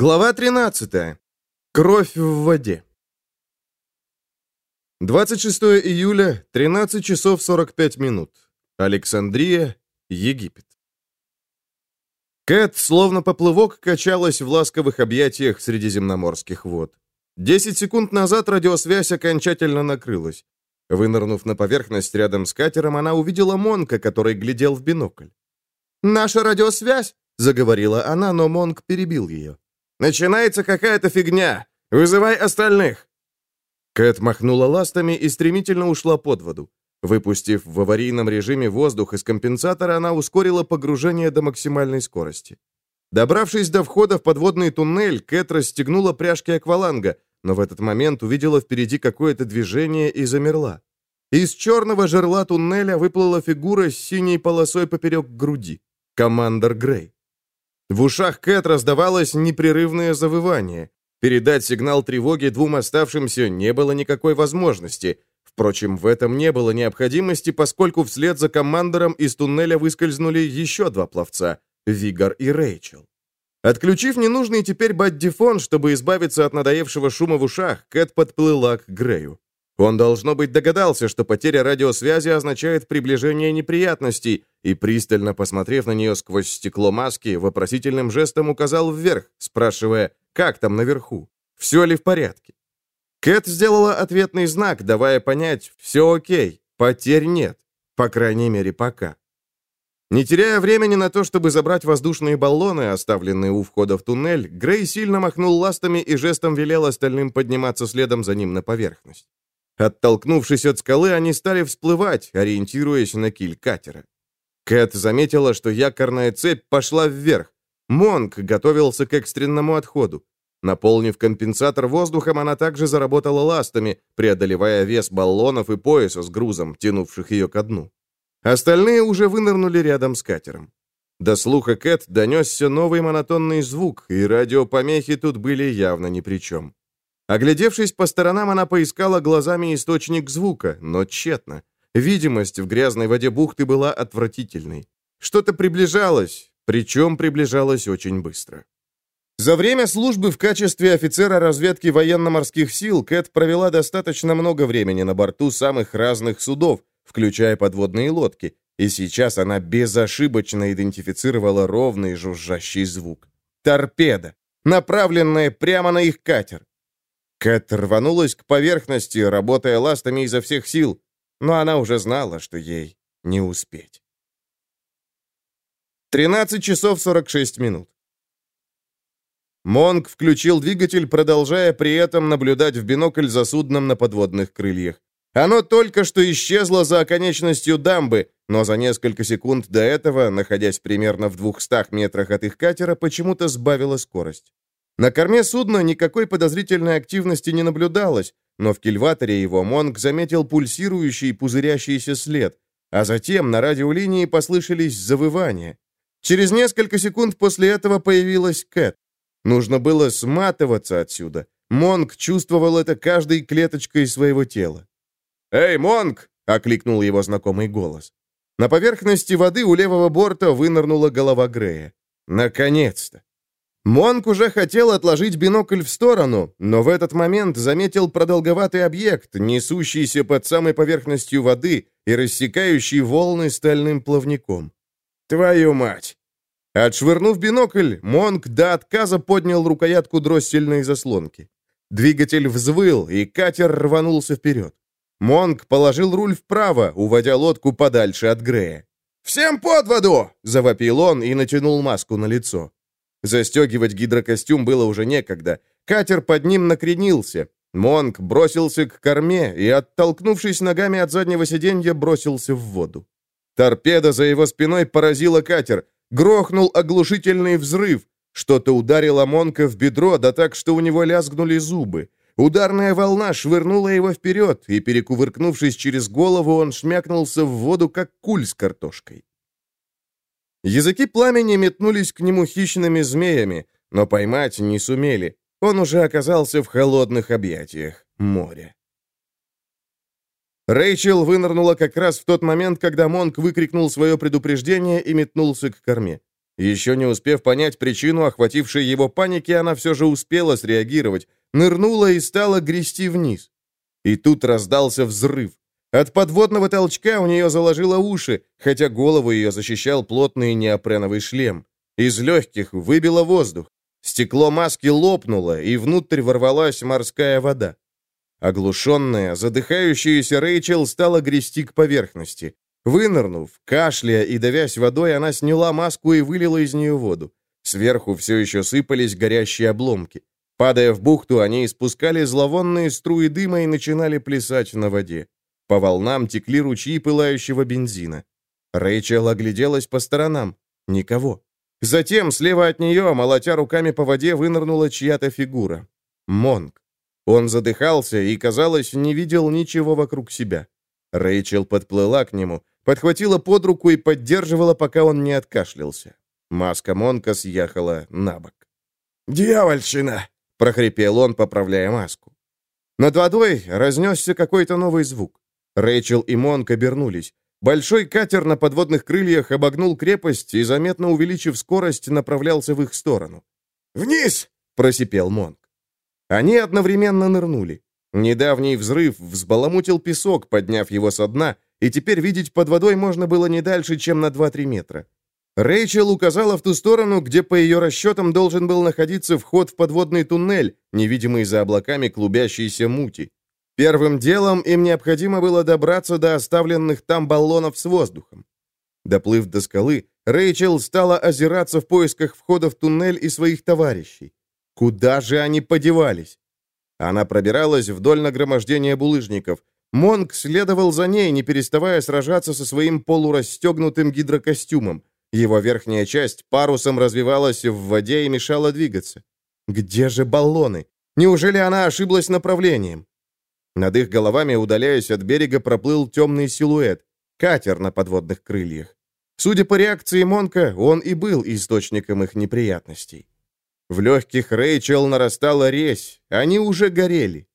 Глава 13. Кровь в воде. 26 июля, 13 часов 45 минут. Александрия, Египет. Кэт, словно поплывок, качалась в ласковых объятиях средиземноморских вод. Десять секунд назад радиосвязь окончательно накрылась. Вынырнув на поверхность рядом с катером, она увидела Монка, который глядел в бинокль. «Наша радиосвязь!» — заговорила она, но Монк перебил ее. Начинается какая-то фигня. Вызывай остальных!» Кэт махнула ластами и стремительно ушла под воду. Выпустив в аварийном режиме воздух из компенсатора, она ускорила погружение до максимальной скорости. Добравшись до входа в подводный туннель, Кэт расстегнула пряжки акваланга, но в этот момент увидела впереди какое-то движение и замерла. Из черного жерла туннеля выплыла фигура с синей полосой поперек груди. Командор Грей. В ушах Кэт раздавалось непрерывное завывание. Передать сигнал тревоги двум оставшимся не было никакой возможности. Впрочем, в этом не было необходимости, поскольку вслед за командором из туннеля выскользнули еще два пловца — Вигар и Рэйчел. Отключив ненужный теперь баддифон, чтобы избавиться от надоевшего шума в ушах, Кэт подплыла к Грею. Он, должно быть, догадался, что потеря радиосвязи означает приближение неприятностей, и, пристально посмотрев на нее сквозь стекло маски, вопросительным жестом указал вверх, спрашивая, как там наверху, все ли в порядке. Кэт сделала ответный знак, давая понять, все окей, потерь нет, по крайней мере, пока. Не теряя времени на то, чтобы забрать воздушные баллоны, оставленные у входа в туннель, Грей сильно махнул ластами и жестом велел остальным подниматься следом за ним на поверхность. Оттолкнувшись от скалы, они стали всплывать, ориентируясь на киль катера. Кэт заметила, что якорная цепь пошла вверх. Монк готовился к экстренному отходу. Наполнив компенсатор воздухом, она также заработала ластами, преодолевая вес баллонов и пояса с грузом, тянувших ее ко дну. Остальные уже вынырнули рядом с катером. До слуха Кэт донесся новый монотонный звук, и радиопомехи тут были явно ни при чем. Оглядевшись по сторонам, она поискала глазами источник звука, но тщетно. Видимость в грязной воде бухты была отвратительной. Что-то приближалось, причем приближалось очень быстро. За время службы в качестве офицера разведки военно-морских сил Кэт провела достаточно много времени на борту самых разных судов, включая подводные лодки, и сейчас она безошибочно идентифицировала ровный жужжащий звук. Торпеда, направленная прямо на их катер. Кэт рванулась к поверхности, работая ластами изо всех сил, но она уже знала, что ей не успеть. 13 часов 46 минут. Монг включил двигатель, продолжая при этом наблюдать в бинокль за судном на подводных крыльях. Оно только что исчезло за оконечностью дамбы, но за несколько секунд до этого, находясь примерно в 200 метрах от их катера, почему-то сбавило скорость. На корме судна никакой подозрительной активности не наблюдалось, но в кильваторе его Монг заметил пульсирующий пузырящийся след, а затем на радиолинии послышались завывания. Через несколько секунд после этого появилась Кэт. Нужно было сматываться отсюда. Монг чувствовал это каждой клеточкой своего тела. «Эй, Монг!» — окликнул его знакомый голос. На поверхности воды у левого борта вынырнула голова Грея. Наконец-то! Монк уже хотел отложить бинокль в сторону, но в этот момент заметил продолговатый объект, несущийся под самой поверхностью воды и рассекающий волны стальным плавником. «Твою мать!» Отшвырнув бинокль, Монк до отказа поднял рукоятку дроссельной заслонки. Двигатель взвыл, и катер рванулся вперед. Монк положил руль вправо, уводя лодку подальше от Грея. «Всем под воду!» — завопил он и натянул маску на лицо. Застегивать гидрокостюм было уже некогда. Катер под ним накренился. Монк бросился к корме и, оттолкнувшись ногами от заднего сиденья, бросился в воду. Торпеда за его спиной поразила катер. Грохнул оглушительный взрыв. Что-то ударило Монка в бедро, да так, что у него лязгнули зубы. Ударная волна швырнула его вперед, и, перекувыркнувшись через голову, он шмякнулся в воду, как куль с картошкой. Языки пламени метнулись к нему хищными змеями, но поймать не сумели. Он уже оказался в холодных объятиях моря. Рэйчел вынырнула как раз в тот момент, когда Монк выкрикнул свое предупреждение и метнулся к корме. Еще не успев понять причину охватившей его паники, она все же успела среагировать, нырнула и стала грести вниз. И тут раздался взрыв. От подводного толчка у нее заложило уши, хотя голову ее защищал плотный неопреновый шлем. Из легких выбило воздух. Стекло маски лопнуло, и внутрь ворвалась морская вода. Оглушенная, задыхающаяся Рэйчел стала грести к поверхности. Вынырнув, кашляя и давясь водой, она сняла маску и вылила из нее воду. Сверху все еще сыпались горящие обломки. Падая в бухту, они испускали зловонные струи дыма и начинали плясать на воде. По волнам текли ручьи пылающего бензина. Рэйчел огляделась по сторонам. Никого. Затем, слева от нее, молотя руками по воде, вынырнула чья-то фигура. Монг. Он задыхался и, казалось, не видел ничего вокруг себя. Рэйчел подплыла к нему, подхватила под руку и поддерживала, пока он не откашлялся. Маска Монка съехала на бок. «Дьявольщина!» — прохрипел он, поправляя маску. Над водой разнесся какой-то новый звук. Рэйчел и Монк обернулись. Большой катер на подводных крыльях обогнул крепость и, заметно увеличив скорость, направлялся в их сторону. «Вниз!» — просипел Монк. Они одновременно нырнули. Недавний взрыв взбаламутил песок, подняв его со дна, и теперь видеть под водой можно было не дальше, чем на 2-3 метра. Рэйчел указала в ту сторону, где, по ее расчетам, должен был находиться вход в подводный туннель, невидимый за облаками клубящейся мути. Первым делом им необходимо было добраться до оставленных там баллонов с воздухом. Доплыв до скалы, Рэйчел стала озираться в поисках входа в туннель и своих товарищей. Куда же они подевались? Она пробиралась вдоль нагромождения булыжников. Монг следовал за ней, не переставая сражаться со своим полурастегнутым гидрокостюмом. Его верхняя часть парусом развивалась в воде и мешала двигаться. Где же баллоны? Неужели она ошиблась направлением? Над их головами, удаляясь от берега, проплыл темный силуэт. Катер на подводных крыльях. Судя по реакции Монка, он и был источником их неприятностей. В легких Рэйчел нарастала резь, они уже горели.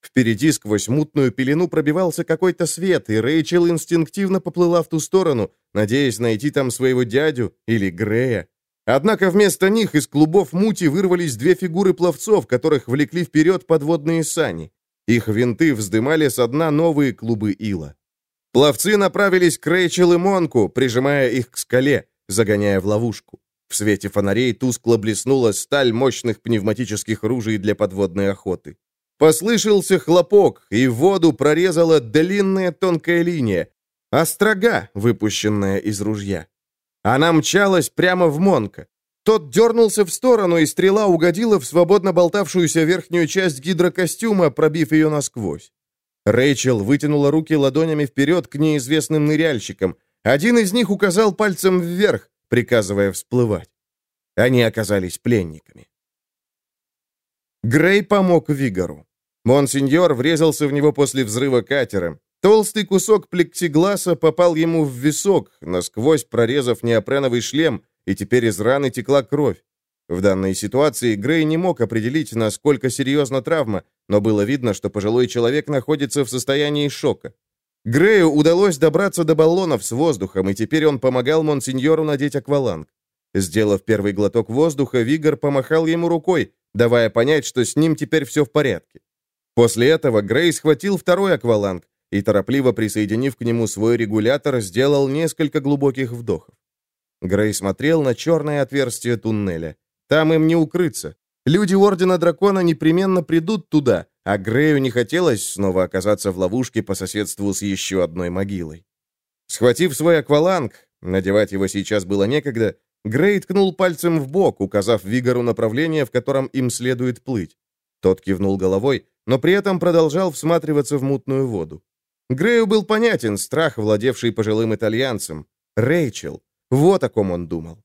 Впереди сквозь мутную пелену пробивался какой-то свет, и Рэйчел инстинктивно поплыла в ту сторону, надеясь найти там своего дядю или Грея. Однако вместо них из клубов мути вырвались две фигуры пловцов, которых влекли вперед подводные сани. Их винты вздымали со дна новые клубы ила. Пловцы направились к Рэйчел и Монку, прижимая их к скале, загоняя в ловушку. В свете фонарей тускло блеснула сталь мощных пневматических ружей для подводной охоты. Послышался хлопок, и воду прорезала длинная тонкая линия, острога, выпущенная из ружья. Она мчалась прямо в Монка. Тот дернулся в сторону, и стрела угодила в свободно болтавшуюся верхнюю часть гидрокостюма, пробив ее насквозь. Рэйчел вытянула руки ладонями вперед к неизвестным ныряльщикам. Один из них указал пальцем вверх, приказывая всплывать. Они оказались пленниками. Грей помог Вигору. Монсеньор врезался в него после взрыва катера. Толстый кусок плексигласа попал ему в висок, насквозь прорезав неопреновый шлем, и теперь из раны текла кровь. В данной ситуации Грей не мог определить, насколько серьезна травма, но было видно, что пожилой человек находится в состоянии шока. Грею удалось добраться до баллонов с воздухом, и теперь он помогал монсеньору надеть акваланг. Сделав первый глоток воздуха, Вигор помахал ему рукой, давая понять, что с ним теперь все в порядке. После этого Грей схватил второй акваланг и, торопливо присоединив к нему свой регулятор, сделал несколько глубоких вдохов. Грей смотрел на черное отверстие туннеля. Там им не укрыться. Люди Ордена Дракона непременно придут туда, а Грею не хотелось снова оказаться в ловушке по соседству с еще одной могилой. Схватив свой акваланг, надевать его сейчас было некогда, Грей ткнул пальцем в бок, указав Вигору направление, в котором им следует плыть. Тот кивнул головой, но при этом продолжал всматриваться в мутную воду. Грею был понятен страх, владевший пожилым итальянцем. Рэйчел. Вот о ком он думал.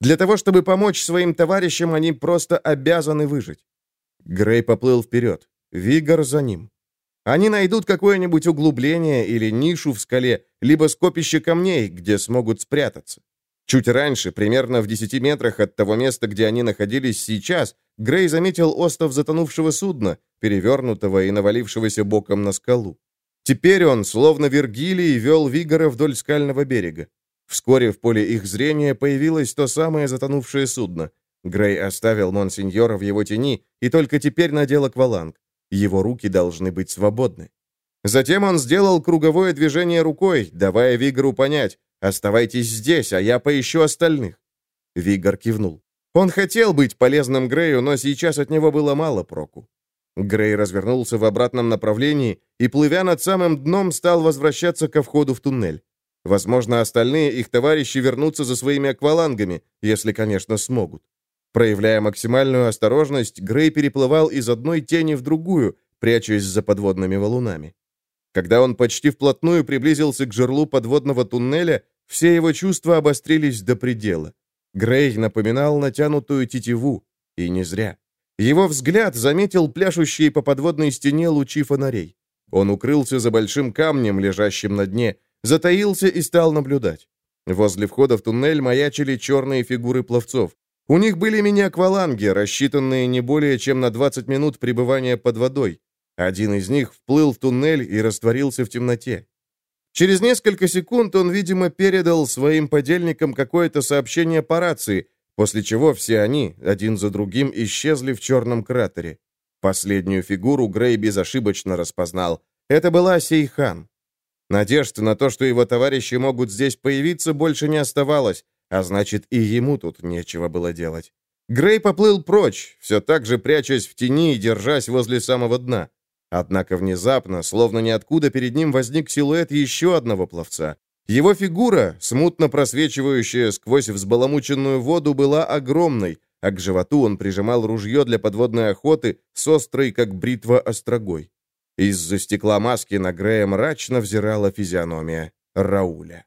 Для того, чтобы помочь своим товарищам, они просто обязаны выжить. Грей поплыл вперед. Вигор за ним. Они найдут какое-нибудь углубление или нишу в скале, либо скопище камней, где смогут спрятаться. Чуть раньше, примерно в 10 метрах от того места, где они находились сейчас, Грей заметил остов затонувшего судна, перевернутого и навалившегося боком на скалу. Теперь он, словно Вергилий, вел Вигора вдоль скального берега. Вскоре в поле их зрения появилось то самое затонувшее судно. Грей оставил Монсеньора в его тени и только теперь надел акваланг. Его руки должны быть свободны. Затем он сделал круговое движение рукой, давая Вигору понять, «Оставайтесь здесь, а я поищу остальных». Вигор кивнул. Он хотел быть полезным Грею, но сейчас от него было мало проку. Грей развернулся в обратном направлении и, плывя над самым дном, стал возвращаться ко входу в туннель. Возможно, остальные их товарищи вернутся за своими аквалангами, если, конечно, смогут. Проявляя максимальную осторожность, Грей переплывал из одной тени в другую, прячась за подводными валунами. Когда он почти вплотную приблизился к жерлу подводного туннеля, все его чувства обострились до предела. Грей напоминал натянутую тетиву, и не зря. Его взгляд заметил пляшущие по подводной стене лучи фонарей. Он укрылся за большим камнем, лежащим на дне, затаился и стал наблюдать. Возле входа в туннель маячили черные фигуры пловцов. У них были мини-акваланги, рассчитанные не более чем на 20 минут пребывания под водой. Один из них вплыл в туннель и растворился в темноте. Через несколько секунд он, видимо, передал своим подельникам какое-то сообщение по рации, после чего все они, один за другим, исчезли в черном кратере. Последнюю фигуру Грей безошибочно распознал. Это была Сейхан. Надежд на то, что его товарищи могут здесь появиться, больше не оставалось, а значит, и ему тут нечего было делать. Грей поплыл прочь, все так же прячась в тени и держась возле самого дна. Однако внезапно, словно ниоткуда, перед ним возник силуэт еще одного пловца. Его фигура, смутно просвечивающая сквозь взбаламученную воду, была огромной, а к животу он прижимал ружье для подводной охоты с острой, как бритва, острогой. Из-за стекла маски на Грея мрачно взирала физиономия Рауля.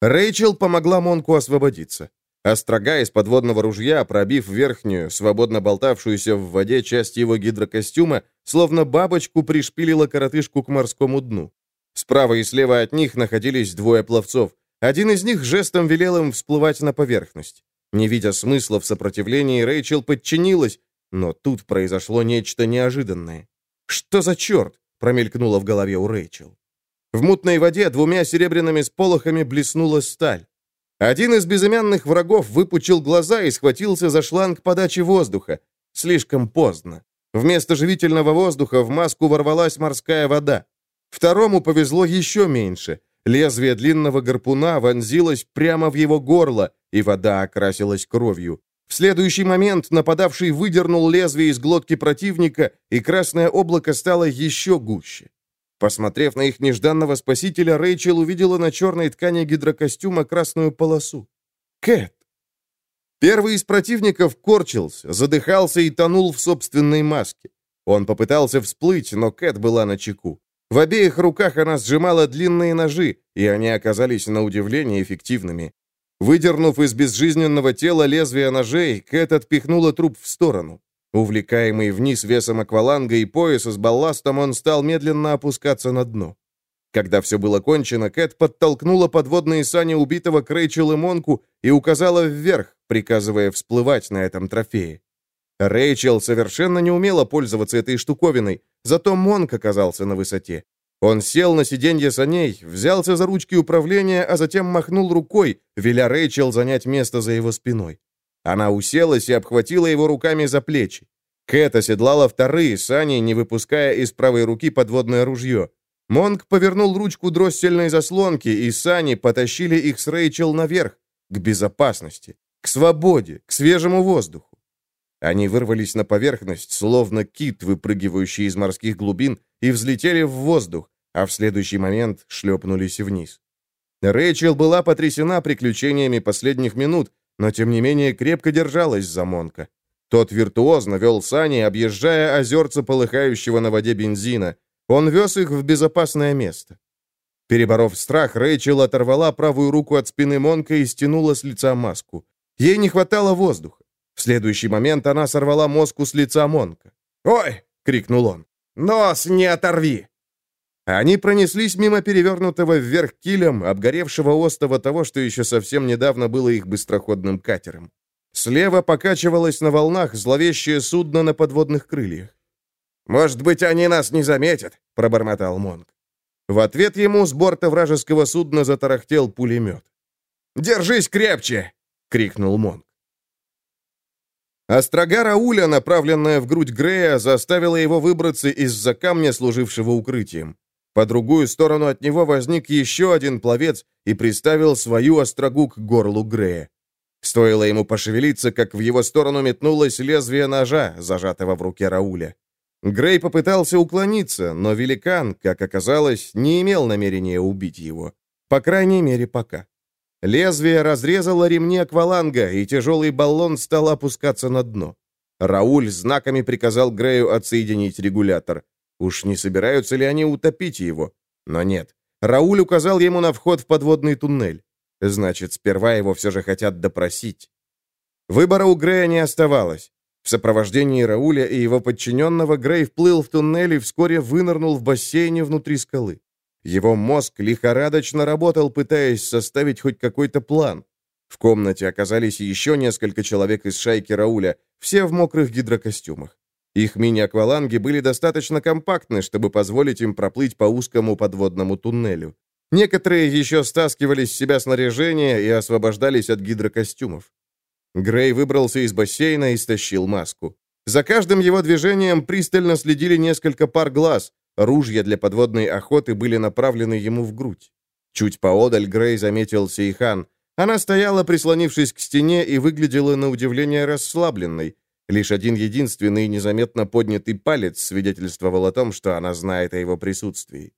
Рэйчел помогла Монку освободиться. Острога из подводного ружья, пробив верхнюю, свободно болтавшуюся в воде часть его гидрокостюма, словно бабочку пришпилила коротышку к морскому дну. Справа и слева от них находились двое пловцов. Один из них жестом велел им всплывать на поверхность. Не видя смысла в сопротивлении, Рэйчел подчинилась, но тут произошло нечто неожиданное. «Что за черт?» — промелькнуло в голове у Рэйчел. В мутной воде двумя серебряными сполохами блеснула сталь. Один из безымянных врагов выпучил глаза и схватился за шланг подачи воздуха. Слишком поздно. Вместо живительного воздуха в маску ворвалась морская вода. Второму повезло еще меньше. Лезвие длинного гарпуна вонзилось прямо в его горло, и вода окрасилась кровью. В следующий момент нападавший выдернул лезвие из глотки противника, и красное облако стало еще гуще. Посмотрев на их нежданного спасителя, Рэйчел увидела на черной ткани гидрокостюма красную полосу. Кэт! Первый из противников корчился, задыхался и тонул в собственной маске. Он попытался всплыть, но Кэт была на чеку. В обеих руках она сжимала длинные ножи, и они оказались на удивление эффективными. Выдернув из безжизненного тела лезвие ножей, Кэт отпихнула труп в сторону. Увлекаемый вниз весом акваланга и пояса с балластом, он стал медленно опускаться на дно. Когда все было кончено, Кэт подтолкнула подводные сани убитого Крейчел и Монку и указала вверх, приказывая всплывать на этом трофее. Рэйчел совершенно не умела пользоваться этой штуковиной, зато Монк оказался на высоте. Он сел на сиденье саней, взялся за ручки управления, а затем махнул рукой, веля Рэйчел занять место за его спиной. Она уселась и обхватила его руками за плечи. Кэт оседлала вторые сани, не выпуская из правой руки подводное ружье. Монг повернул ручку дроссельной заслонки, и сани потащили их с Рэйчел наверх, к безопасности, к свободе, к свежему воздуху. Они вырвались на поверхность, словно кит, выпрыгивающий из морских глубин, и взлетели в воздух, а в следующий момент шлепнулись вниз. Рэйчел была потрясена приключениями последних минут, но тем не менее крепко держалась за Монка. Тот виртуозно вел сани, объезжая озерца полыхающего на воде бензина. Он вез их в безопасное место. Переборов страх, Рэйчел оторвала правую руку от спины Монка и стянула с лица маску. Ей не хватало воздуха. В следующий момент она сорвала моску с лица Монка. «Ой!» — крикнул он. «Нос не оторви!» Они пронеслись мимо перевернутого вверх килем, обгоревшего остова того, что еще совсем недавно было их быстроходным катером. Слева покачивалось на волнах зловещее судно на подводных крыльях. «Может быть, они нас не заметят», — пробормотал Монг. В ответ ему с борта вражеского судна затарахтел пулемет. «Держись крепче!» — крикнул Монг. Острога Рауля, направленная в грудь Грея, заставила его выбраться из-за камня, служившего укрытием. По другую сторону от него возник еще один пловец и приставил свою острогу к горлу Грея. Стоило ему пошевелиться, как в его сторону метнулось лезвие ножа, зажатого в руке Рауля. Грей попытался уклониться, но великан, как оказалось, не имел намерения убить его. По крайней мере, пока. Лезвие разрезало ремни акваланга, и тяжелый баллон стал опускаться на дно. Рауль знаками приказал Грею отсоединить регулятор. Уж не собираются ли они утопить его? Но нет. Рауль указал ему на вход в подводный туннель. Значит, сперва его все же хотят допросить. Выбора у Грея не оставалось. В сопровождении Рауля и его подчиненного Грей вплыл в туннель и вскоре вынырнул в бассейне внутри скалы. Его мозг лихорадочно работал, пытаясь составить хоть какой-то план. В комнате оказались еще несколько человек из шайки Рауля, все в мокрых гидрокостюмах. Их мини-акваланги были достаточно компактны, чтобы позволить им проплыть по узкому подводному туннелю. Некоторые еще стаскивали с себя снаряжение и освобождались от гидрокостюмов. Грей выбрался из бассейна и стащил маску. За каждым его движением пристально следили несколько пар глаз, Ружья для подводной охоты были направлены ему в грудь. Чуть поодаль Грей заметил Сейхан. Она стояла, прислонившись к стене, и выглядела на удивление расслабленной. Лишь один единственный незаметно поднятый палец свидетельствовал о том, что она знает о его присутствии.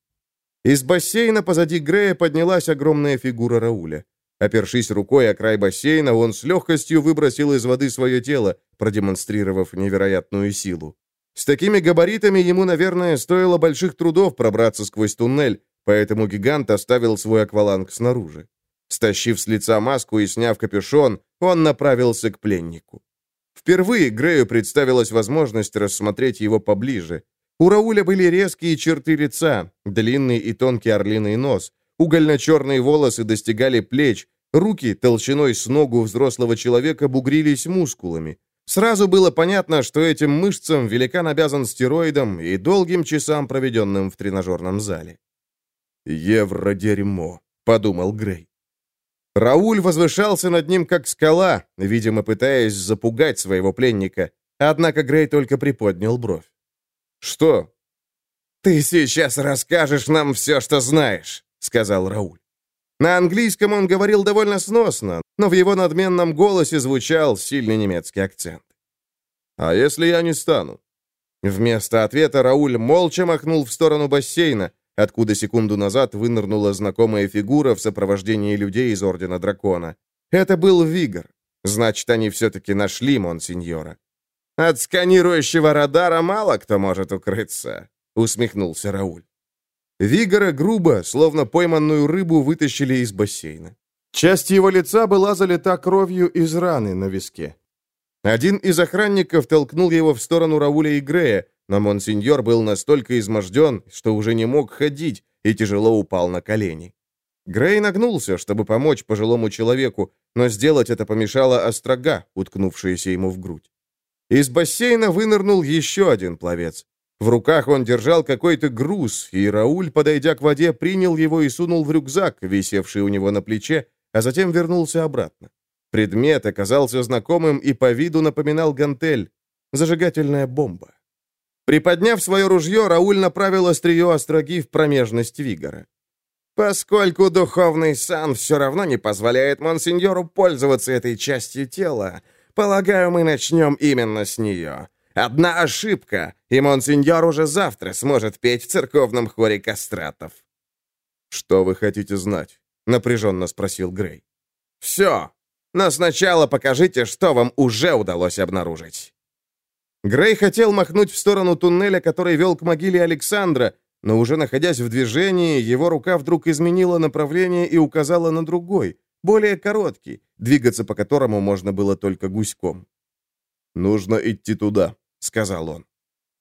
Из бассейна позади Грея поднялась огромная фигура Рауля. Опершись рукой о край бассейна, он с легкостью выбросил из воды свое тело, продемонстрировав невероятную силу. С такими габаритами ему, наверное, стоило больших трудов пробраться сквозь туннель, поэтому гигант оставил свой акваланг снаружи. Стащив с лица маску и сняв капюшон, он направился к пленнику. Впервые Грею представилась возможность рассмотреть его поближе. У Рауля были резкие черты лица, длинный и тонкий орлиный нос, угольно-черные волосы достигали плеч, руки толщиной с ногу взрослого человека бугрились мускулами. Сразу было понятно, что этим мышцам великан обязан стероидам и долгим часам, проведенным в тренажерном зале. «Евро-дерьмо», — подумал Грей. Рауль возвышался над ним, как скала, видимо, пытаясь запугать своего пленника, однако Грей только приподнял бровь. «Что?» «Ты сейчас расскажешь нам все, что знаешь», — сказал Рауль. На английском он говорил довольно сносно, но в его надменном голосе звучал сильный немецкий акцент. «А если я не стану?» Вместо ответа Рауль молча махнул в сторону бассейна, откуда секунду назад вынырнула знакомая фигура в сопровождении людей из Ордена Дракона. Это был Вигор. Значит, они все-таки нашли Монсеньора. «От сканирующего радара мало кто может укрыться», — усмехнулся Рауль. Вигора грубо, словно пойманную рыбу, вытащили из бассейна. Часть его лица была залита кровью из раны на виске. Один из охранников толкнул его в сторону Рауля и Грея, но монсеньор был настолько изможден, что уже не мог ходить и тяжело упал на колени. Грей нагнулся, чтобы помочь пожилому человеку, но сделать это помешала острога, уткнувшаяся ему в грудь. Из бассейна вынырнул еще один пловец. В руках он держал какой-то груз, и Рауль, подойдя к воде, принял его и сунул в рюкзак, висевший у него на плече, а затем вернулся обратно. Предмет оказался знакомым и по виду напоминал гантель. Зажигательная бомба. Приподняв свое ружье, Рауль направил острие остроги в промежность Вигора. «Поскольку духовный сан все равно не позволяет монсеньору пользоваться этой частью тела, полагаю, мы начнем именно с нее. Одна ошибка, и монсеньор уже завтра сможет петь в церковном хоре кастратов». «Что вы хотите знать?» — напряженно спросил Грей. «Все. Но сначала покажите, что вам уже удалось обнаружить». Грей хотел махнуть в сторону туннеля, который вел к могиле Александра, но уже находясь в движении, его рука вдруг изменила направление и указала на другой, более короткий, двигаться по которому можно было только гуськом. «Нужно идти туда», — сказал он.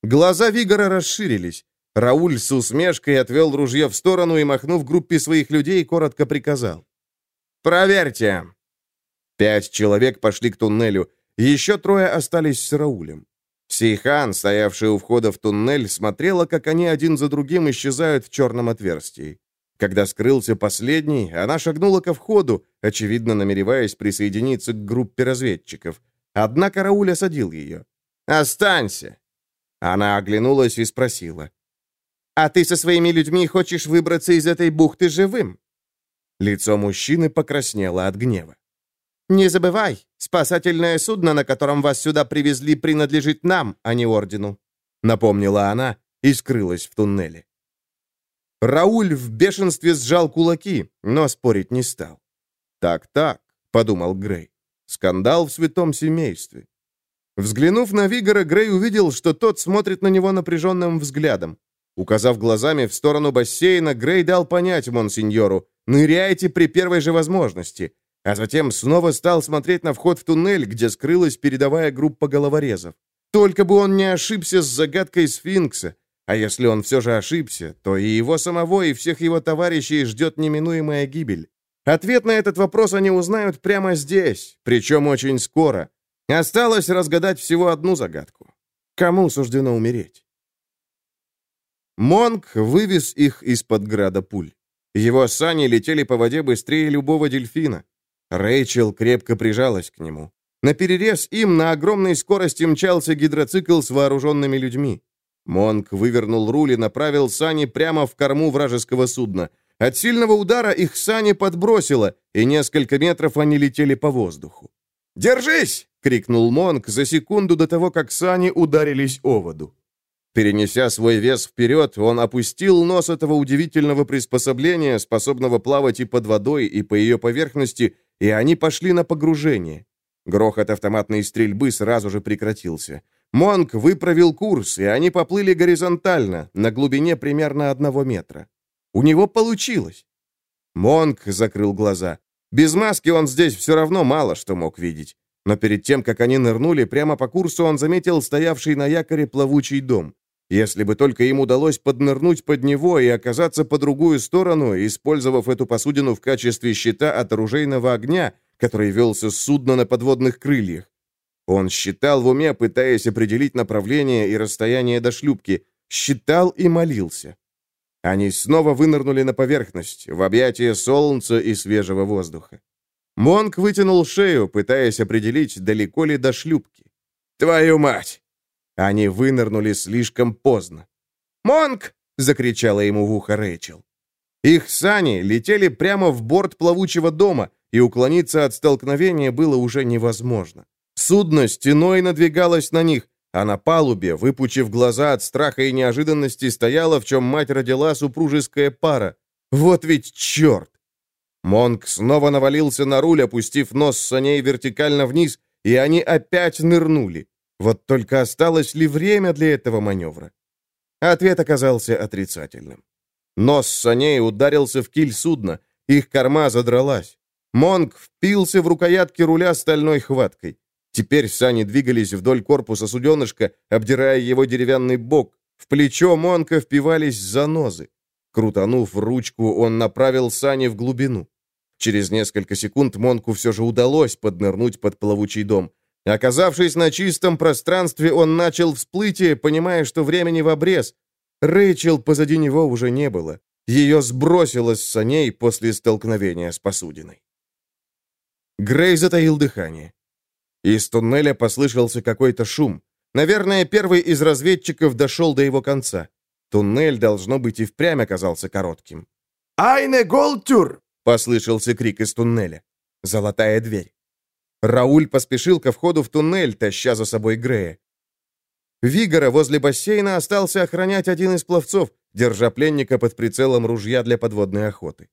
Глаза Вигора расширились. Рауль с усмешкой отвел ружье в сторону и, махнув группе своих людей, коротко приказал. «Проверьте!» Пять человек пошли к туннелю, еще трое остались с Раулем. Сейхан, стоявшая у входа в туннель, смотрела, как они один за другим исчезают в черном отверстии. Когда скрылся последний, она шагнула ко входу, очевидно намереваясь присоединиться к группе разведчиков. Однако Рауль осадил ее. «Останься!» Она оглянулась и спросила. «А ты со своими людьми хочешь выбраться из этой бухты живым?» Лицо мужчины покраснело от гнева. «Не забывай, спасательное судно, на котором вас сюда привезли, принадлежит нам, а не Ордену», напомнила она и скрылась в туннеле. Рауль в бешенстве сжал кулаки, но спорить не стал. «Так-так», — подумал Грей, — «скандал в святом семействе». Взглянув на Вигора, Грей увидел, что тот смотрит на него напряженным взглядом. Указав глазами в сторону бассейна, Грей дал понять монсеньору, «Ныряйте при первой же возможности а затем снова стал смотреть на вход в туннель, где скрылась передовая группа головорезов. Только бы он не ошибся с загадкой сфинкса, а если он все же ошибся, то и его самого, и всех его товарищей ждет неминуемая гибель. Ответ на этот вопрос они узнают прямо здесь, причем очень скоро. Осталось разгадать всего одну загадку. Кому суждено умереть? Монг вывез их из-под града пуль. Его сани летели по воде быстрее любого дельфина. Рэйчел крепко прижалась к нему. На перерез им на огромной скорости мчался гидроцикл с вооруженными людьми. Монк вывернул руль и направил сани прямо в корму вражеского судна. От сильного удара их сани подбросило, и несколько метров они летели по воздуху. «Держись!» — крикнул Монк за секунду до того, как сани ударились о воду. Перенеся свой вес вперед, он опустил нос этого удивительного приспособления, способного плавать и под водой, и по ее поверхности, и они пошли на погружение. Грохот автоматной стрельбы сразу же прекратился. Монк выправил курс, и они поплыли горизонтально, на глубине примерно одного метра. У него получилось. Монк закрыл глаза. Без маски он здесь все равно мало что мог видеть. Но перед тем, как они нырнули, прямо по курсу он заметил стоявший на якоре плавучий дом. Если бы только им удалось поднырнуть под него и оказаться по другую сторону, использовав эту посудину в качестве щита от оружейного огня, который велся с судна на подводных крыльях. Он считал в уме, пытаясь определить направление и расстояние до шлюпки, считал и молился. Они снова вынырнули на поверхность, в объятия солнца и свежего воздуха. Монк вытянул шею, пытаясь определить, далеко ли до шлюпки. «Твою мать!» Они вынырнули слишком поздно. «Монк!» — закричала ему в ухо Рэйчел. Их сани летели прямо в борт плавучего дома, и уклониться от столкновения было уже невозможно. Судно стеной надвигалось на них, а на палубе, выпучив глаза от страха и неожиданности, стояла, в чем мать родила супружеская пара. Вот ведь черт! Монк снова навалился на руль, опустив нос саней вертикально вниз, и они опять нырнули. Вот только осталось ли время для этого маневра? Ответ оказался отрицательным. Нос саней ударился в киль судна, их корма задралась. Монг впился в рукоятки руля стальной хваткой. Теперь сани двигались вдоль корпуса суденышка, обдирая его деревянный бок. В плечо Монка впивались занозы. Крутанув ручку, он направил сани в глубину. Через несколько секунд Монку все же удалось поднырнуть под плавучий дом. Оказавшись на чистом пространстве, он начал всплытие, понимая, что времени в обрез. Рэйчел позади него уже не было. Ее сбросило с саней после столкновения с посудиной. Грей затаил дыхание. Из туннеля послышался какой-то шум. Наверное, первый из разведчиков дошел до его конца. Туннель, должно быть, и впрямь оказался коротким. «Айне Голтюр!» — послышался крик из туннеля. Золотая дверь. Рауль поспешил ко входу в туннель, таща за собой Грея. Вигора возле бассейна остался охранять один из пловцов, держа пленника под прицелом ружья для подводной охоты.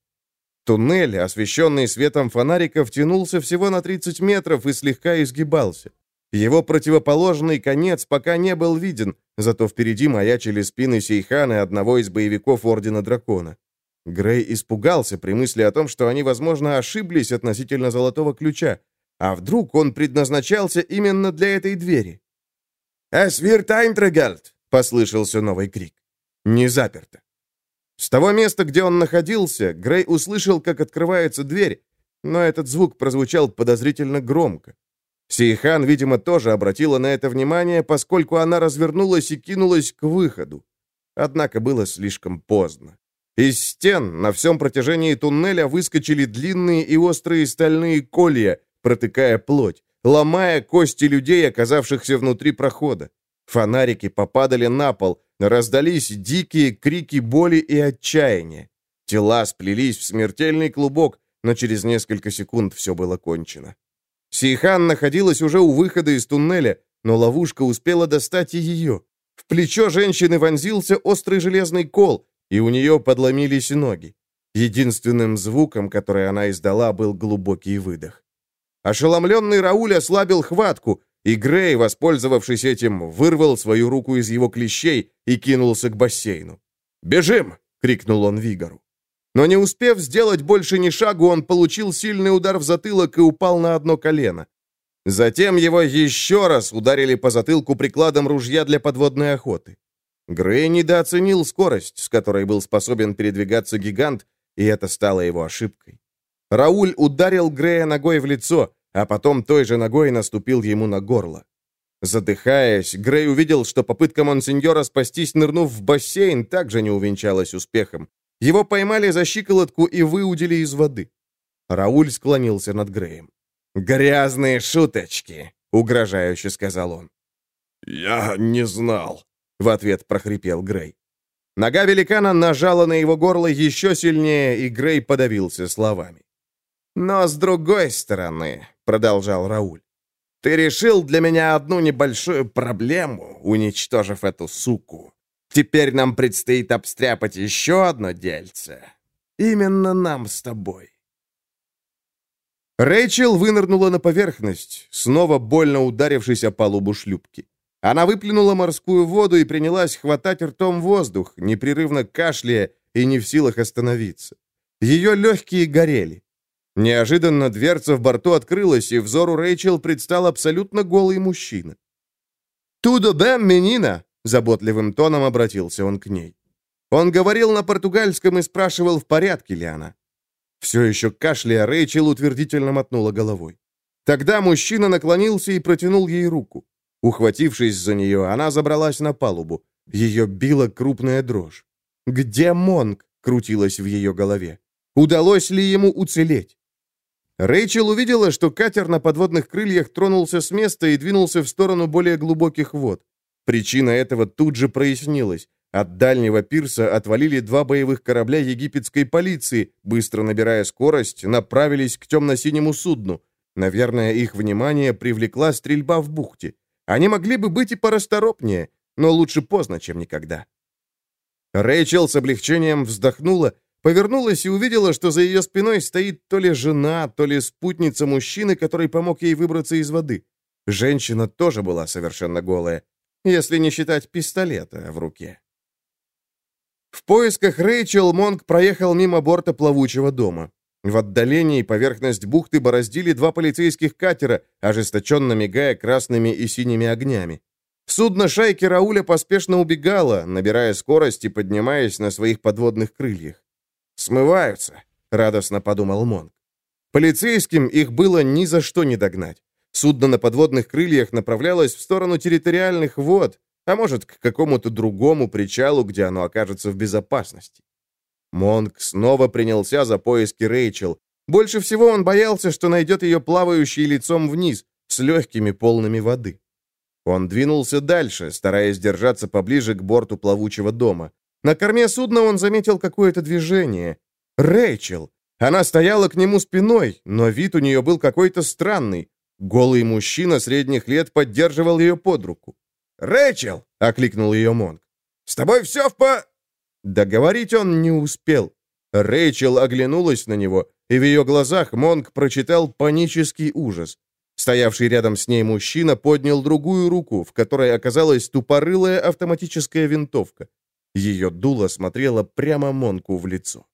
Туннель, освещенный светом фонариков, тянулся всего на 30 метров и слегка изгибался. Его противоположный конец пока не был виден, зато впереди маячили спины Сейхана, одного из боевиков Ордена Дракона. Грей испугался при мысли о том, что они, возможно, ошиблись относительно золотого ключа, а вдруг он предназначался именно для этой двери? «Es wird eintragelt!» — послышался новый крик. Не заперто. С того места, где он находился, Грей услышал, как открывается дверь, но этот звук прозвучал подозрительно громко. Сейхан, видимо, тоже обратила на это внимание, поскольку она развернулась и кинулась к выходу. Однако было слишком поздно. Из стен на всем протяжении туннеля выскочили длинные и острые стальные колья, протыкая плоть, ломая кости людей, оказавшихся внутри прохода. Фонарики попадали на пол, раздались дикие крики боли и отчаяния. Тела сплелись в смертельный клубок, но через несколько секунд все было кончено. Сейхан находилась уже у выхода из туннеля, но ловушка успела достать и ее. В плечо женщины вонзился острый железный кол, и у нее подломились ноги. Единственным звуком, который она издала, был глубокий выдох. Ошеломленный Рауль ослабил хватку, и Грей, воспользовавшись этим, вырвал свою руку из его клещей и кинулся к бассейну. «Бежим!» — крикнул он Вигору. Но не успев сделать больше ни шагу, он получил сильный удар в затылок и упал на одно колено. Затем его еще раз ударили по затылку прикладом ружья для подводной охоты. Грей недооценил скорость, с которой был способен передвигаться гигант, и это стало его ошибкой. Рауль ударил Грея ногой в лицо, а потом той же ногой наступил ему на горло. Задыхаясь, Грей увидел, что попытка Монсеньора спастись, нырнув в бассейн, также не увенчалась успехом. Его поймали за щиколотку и выудили из воды. Рауль склонился над Греем. «Грязные шуточки», — угрожающе сказал он. «Я не знал», — в ответ прохрипел Грей. Нога великана нажала на его горло еще сильнее, и Грей подавился словами. «Но с другой стороны», — продолжал Рауль, «ты решил для меня одну небольшую проблему, уничтожив эту суку. Теперь нам предстоит обстряпать еще одно дельце. Именно нам с тобой». Рэйчел вынырнула на поверхность, снова больно ударившись о палубу шлюпки. Она выплюнула морскую воду и принялась хватать ртом воздух, непрерывно кашляя и не в силах остановиться. Ее легкие горели. Неожиданно дверца в борту открылась, и взору Рэйчел предстал абсолютно голый мужчина. «Тудо бэм, менина!» — заботливым тоном обратился он к ней. Он говорил на португальском и спрашивал, в порядке ли она. Все еще кашляя, Рэйчел утвердительно мотнула головой. Тогда мужчина наклонился и протянул ей руку. Ухватившись за нее, она забралась на палубу. Ее била крупная дрожь. «Где Монг?» — крутилась в ее голове. «Удалось ли ему уцелеть?» Рэйчел увидела, что катер на подводных крыльях тронулся с места и двинулся в сторону более глубоких вод. Причина этого тут же прояснилась. От дальнего пирса отвалили два боевых корабля египетской полиции, быстро набирая скорость, направились к темно-синему судну. Наверное, их внимание привлекла стрельба в бухте. Они могли бы быть и порасторопнее, но лучше поздно, чем никогда. Рэйчел с облегчением вздохнула Повернулась и увидела, что за ее спиной стоит то ли жена, то ли спутница мужчины, который помог ей выбраться из воды. Женщина тоже была совершенно голая, если не считать пистолета в руке. В поисках Рэйчел Монг проехал мимо борта плавучего дома. В отдалении поверхность бухты бороздили два полицейских катера, ожесточенно мигая красными и синими огнями. Судно шайки Рауля поспешно убегало, набирая скорость и поднимаясь на своих подводных крыльях. «Смываются», — радостно подумал Монг. Полицейским их было ни за что не догнать. Судно на подводных крыльях направлялось в сторону территориальных вод, а может, к какому-то другому причалу, где оно окажется в безопасности. Монг снова принялся за поиски Рэйчел. Больше всего он боялся, что найдет ее плавающей лицом вниз, с легкими полными воды. Он двинулся дальше, стараясь держаться поближе к борту плавучего дома. На корме судна он заметил какое-то движение. Рэйчел! Она стояла к нему спиной, но вид у нее был какой-то странный. Голый мужчина средних лет поддерживал ее под руку. «Рэйчел!» — окликнул ее Монг. «С тобой все в по...» Договорить он не успел. Рэйчел оглянулась на него, и в ее глазах Монг прочитал панический ужас. Стоявший рядом с ней мужчина поднял другую руку, в которой оказалась тупорылая автоматическая винтовка. Ее дуло смотрело прямо Монку в лицо.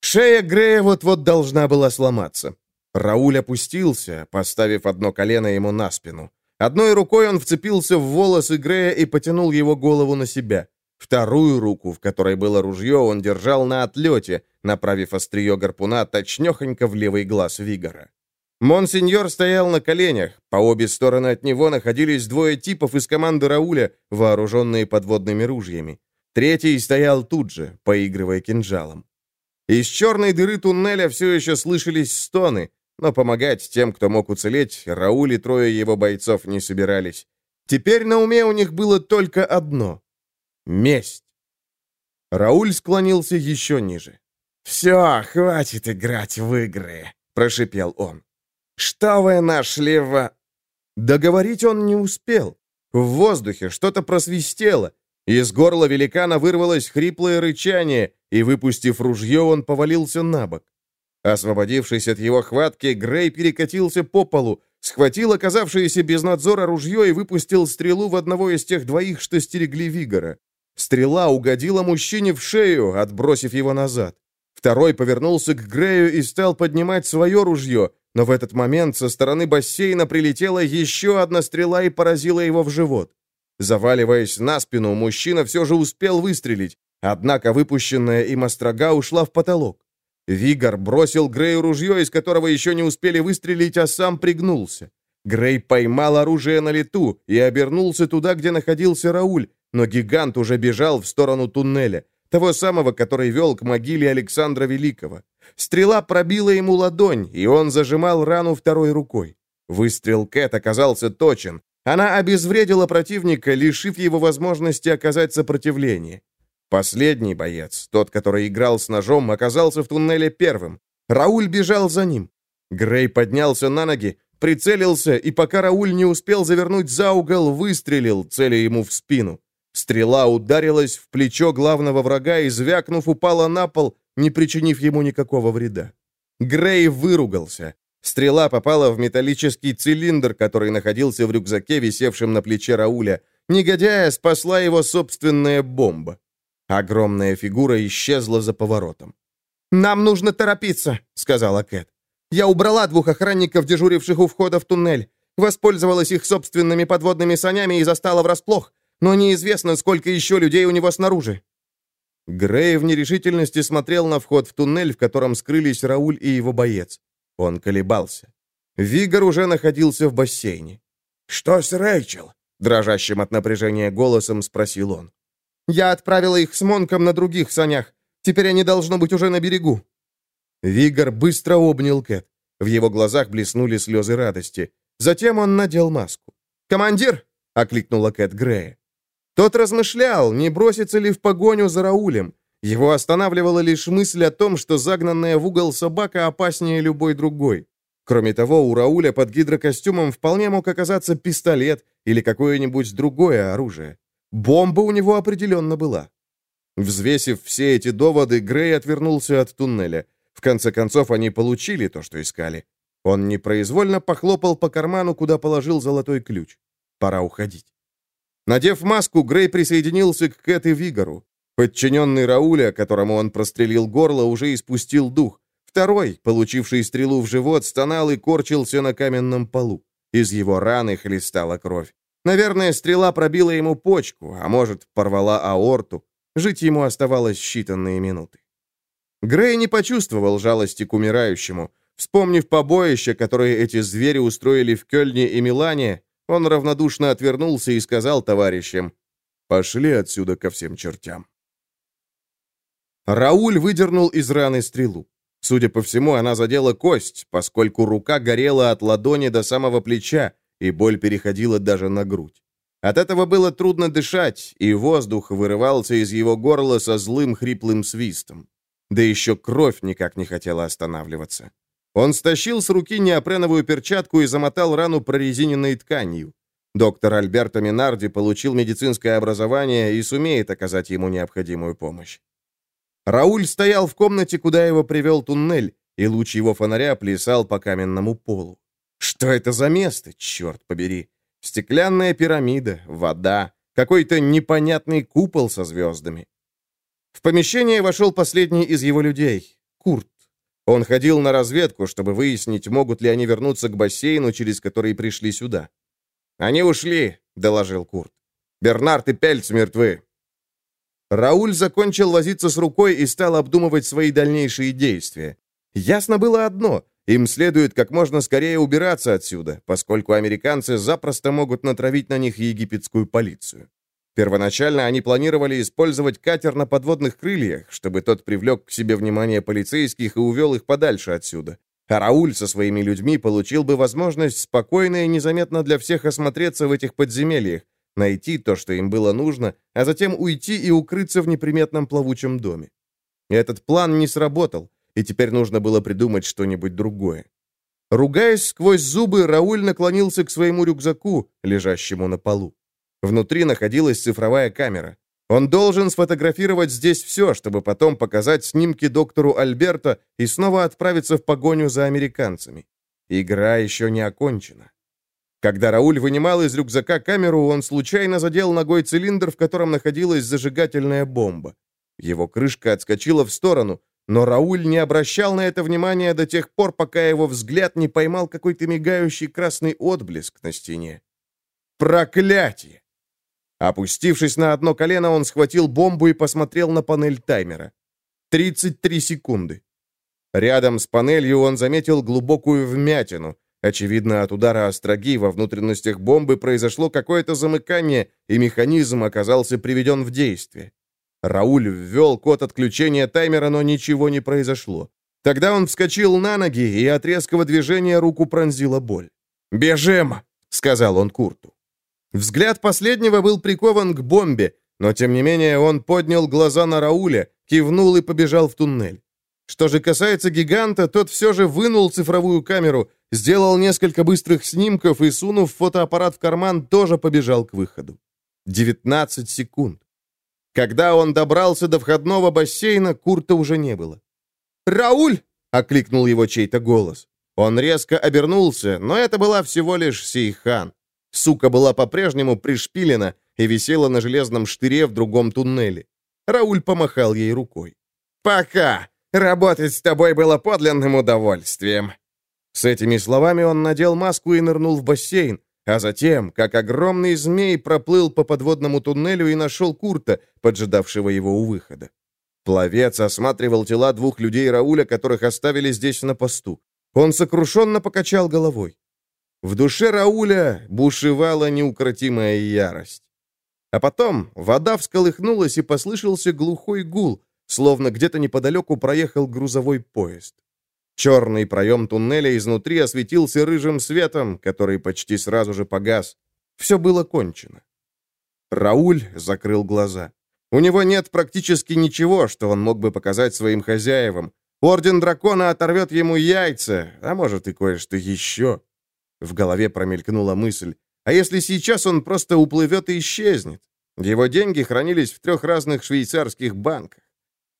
Шея Грея вот-вот должна была сломаться. Рауль опустился, поставив одно колено ему на спину. Одной рукой он вцепился в волосы Грея и потянул его голову на себя. Вторую руку, в которой было ружье, он держал на отлете, направив острие гарпуна точнехонько в левый глаз Вигора. Монсеньор стоял на коленях. По обе стороны от него находились двое типов из команды Рауля, вооруженные подводными ружьями. Третий стоял тут же, поигрывая кинжалом. Из черной дыры туннеля все еще слышались стоны, но помогать тем, кто мог уцелеть, Рауль и трое его бойцов не собирались. Теперь на уме у них было только одно — месть. Рауль склонился еще ниже. «Все, хватит играть в игры», — прошипел он. «Что вы нашли в...» Договорить он не успел. В воздухе что-то просвистело. Из горла великана вырвалось хриплое рычание, и, выпустив ружье, он повалился на бок. Освободившись от его хватки, Грей перекатился по полу, схватил оказавшееся без надзора ружье и выпустил стрелу в одного из тех двоих, что стерегли Вигора. Стрела угодила мужчине в шею, отбросив его назад. Второй повернулся к Грею и стал поднимать свое ружье, но в этот момент со стороны бассейна прилетела еще одна стрела и поразила его в живот. Заваливаясь на спину, мужчина все же успел выстрелить, однако выпущенная им острога ушла в потолок. Вигор бросил Грею ружье, из которого еще не успели выстрелить, а сам пригнулся. Грей поймал оружие на лету и обернулся туда, где находился Рауль, но гигант уже бежал в сторону туннеля, того самого, который вел к могиле Александра Великого. Стрела пробила ему ладонь, и он зажимал рану второй рукой. Выстрел Кэт оказался точен. Она обезвредила противника, лишив его возможности оказать сопротивление. Последний боец, тот, который играл с ножом, оказался в туннеле первым. Рауль бежал за ним. Грей поднялся на ноги, прицелился, и пока Рауль не успел завернуть за угол, выстрелил, целя ему в спину. Стрела ударилась в плечо главного врага и, звякнув, упала на пол, не причинив ему никакого вреда. Грей выругался. Стрела попала в металлический цилиндр, который находился в рюкзаке, висевшем на плече Рауля. Негодяя спасла его собственная бомба. Огромная фигура исчезла за поворотом. «Нам нужно торопиться», — сказала Кэт. «Я убрала двух охранников, дежуривших у входа в туннель. Воспользовалась их собственными подводными санями и застала врасплох, но неизвестно, сколько еще людей у него снаружи». Грей в нерешительности смотрел на вход в туннель, в котором скрылись Рауль и его боец. Он колебался. Вигор уже находился в бассейне. «Что с Рэйчел?» — дрожащим от напряжения голосом спросил он. Я отправила их с Монком на других санях. Теперь они должно быть уже на берегу». Вигор быстро обнял Кэт. В его глазах блеснули слезы радости. Затем он надел маску. «Командир!» — окликнула Кэт Грея. Тот размышлял, не бросится ли в погоню за Раулем. Его останавливала лишь мысль о том, что загнанная в угол собака опаснее любой другой. Кроме того, у Рауля под гидрокостюмом вполне мог оказаться пистолет или какое-нибудь другое оружие. Бомба у него определенно была. Взвесив все эти доводы, Грей отвернулся от туннеля. В конце концов, они получили то, что искали. Он непроизвольно похлопал по карману, куда положил золотой ключ. Пора уходить. Надев маску, Грей присоединился к Кэт и Вигору. Подчиненный Рауля, которому он прострелил горло, уже испустил дух. Второй, получивший стрелу в живот, стонал и корчился на каменном полу. Из его раны хлестала кровь. Наверное, стрела пробила ему почку, а может, порвала аорту. Жить ему оставалось считанные минуты. Грей не почувствовал жалости к умирающему. Вспомнив побоище, которое эти звери устроили в Кёльне и Милане, он равнодушно отвернулся и сказал товарищам, «Пошли отсюда ко всем чертям». Рауль выдернул из раны стрелу. Судя по всему, она задела кость, поскольку рука горела от ладони до самого плеча, и боль переходила даже на грудь. От этого было трудно дышать, и воздух вырывался из его горла со злым хриплым свистом. Да еще кровь никак не хотела останавливаться. Он стащил с руки неопреновую перчатку и замотал рану прорезиненной тканью. Доктор Альберто Минарди получил медицинское образование и сумеет оказать ему необходимую помощь. Рауль стоял в комнате, куда его привел туннель, и луч его фонаря плясал по каменному полу. Что это за место, черт побери? Стеклянная пирамида, вода, какой-то непонятный купол со звездами. В помещение вошел последний из его людей, Курт. Он ходил на разведку, чтобы выяснить, могут ли они вернуться к бассейну, через который пришли сюда. «Они ушли», — доложил Курт. «Бернард и Пельц мертвы». Рауль закончил возиться с рукой и стал обдумывать свои дальнейшие действия. Ясно было одно Им следует как можно скорее убираться отсюда, поскольку американцы запросто могут натравить на них египетскую полицию. Первоначально они планировали использовать катер на подводных крыльях, чтобы тот привлек к себе внимание полицейских и увел их подальше отсюда. А Рауль со своими людьми получил бы возможность спокойно и незаметно для всех осмотреться в этих подземельях, найти то, что им было нужно, а затем уйти и укрыться в неприметном плавучем доме. Этот план не сработал, и теперь нужно было придумать что-нибудь другое. Ругаясь сквозь зубы, Рауль наклонился к своему рюкзаку, лежащему на полу. Внутри находилась цифровая камера. Он должен сфотографировать здесь все, чтобы потом показать снимки доктору Альберто и снова отправиться в погоню за американцами. Игра еще не окончена. Когда Рауль вынимал из рюкзака камеру, он случайно задел ногой цилиндр, в котором находилась зажигательная бомба. Его крышка отскочила в сторону, но Рауль не обращал на это внимания до тех пор, пока его взгляд не поймал какой-то мигающий красный отблеск на стене. Проклятие! Опустившись на одно колено, он схватил бомбу и посмотрел на панель таймера. 33 секунды. Рядом с панелью он заметил глубокую вмятину. Очевидно, от удара остроги во внутренностях бомбы произошло какое-то замыкание, и механизм оказался приведен в действие. Рауль ввел код отключения таймера, но ничего не произошло. Тогда он вскочил на ноги, и от резкого движения руку пронзила боль. «Бежим!» — сказал он Курту. Взгляд последнего был прикован к бомбе, но тем не менее он поднял глаза на Рауля, кивнул и побежал в туннель. Что же касается гиганта, тот все же вынул цифровую камеру, сделал несколько быстрых снимков и, сунув фотоаппарат в карман, тоже побежал к выходу. 19 секунд. Когда он добрался до входного бассейна, Курта уже не было. «Рауль!» — окликнул его чей-то голос. Он резко обернулся, но это была всего лишь Сейхан. Сука была по-прежнему пришпилена и висела на железном штыре в другом туннеле. Рауль помахал ей рукой. «Пока! Работать с тобой было подлинным удовольствием!» С этими словами он надел маску и нырнул в бассейн, а затем, как огромный змей, проплыл по подводному туннелю и нашел Курта, поджидавшего его у выхода. Пловец осматривал тела двух людей Рауля, которых оставили здесь на посту. Он сокрушенно покачал головой. В душе Рауля бушевала неукротимая ярость. А потом вода всколыхнулась и послышался глухой гул, словно где-то неподалеку проехал грузовой поезд. Черный проем туннеля изнутри осветился рыжим светом, который почти сразу же погас. Все было кончено. Рауль закрыл глаза. У него нет практически ничего, что он мог бы показать своим хозяевам. Орден дракона оторвет ему яйца, а может и кое-что еще. В голове промелькнула мысль. А если сейчас он просто уплывет и исчезнет? Его деньги хранились в трех разных швейцарских банках.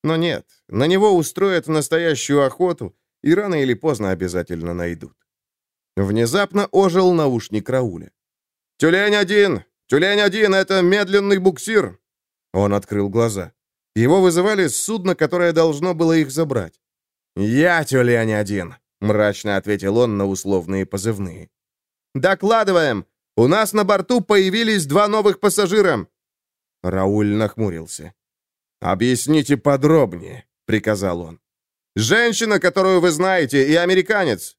Но нет, на него устроят настоящую охоту, и рано или поздно обязательно найдут. Внезапно ожил наушник Рауля. «Тюлень-один! Тюлень-один! Это медленный буксир!» Он открыл глаза. Его вызывали с судна, которое должно было их забрать. «Я тюлень-один!» — мрачно ответил он на условные позывные. «Докладываем! У нас на борту появились два новых пассажира!» Рауль нахмурился. «Объясните подробнее», — приказал он. «Женщина, которую вы знаете, и американец!»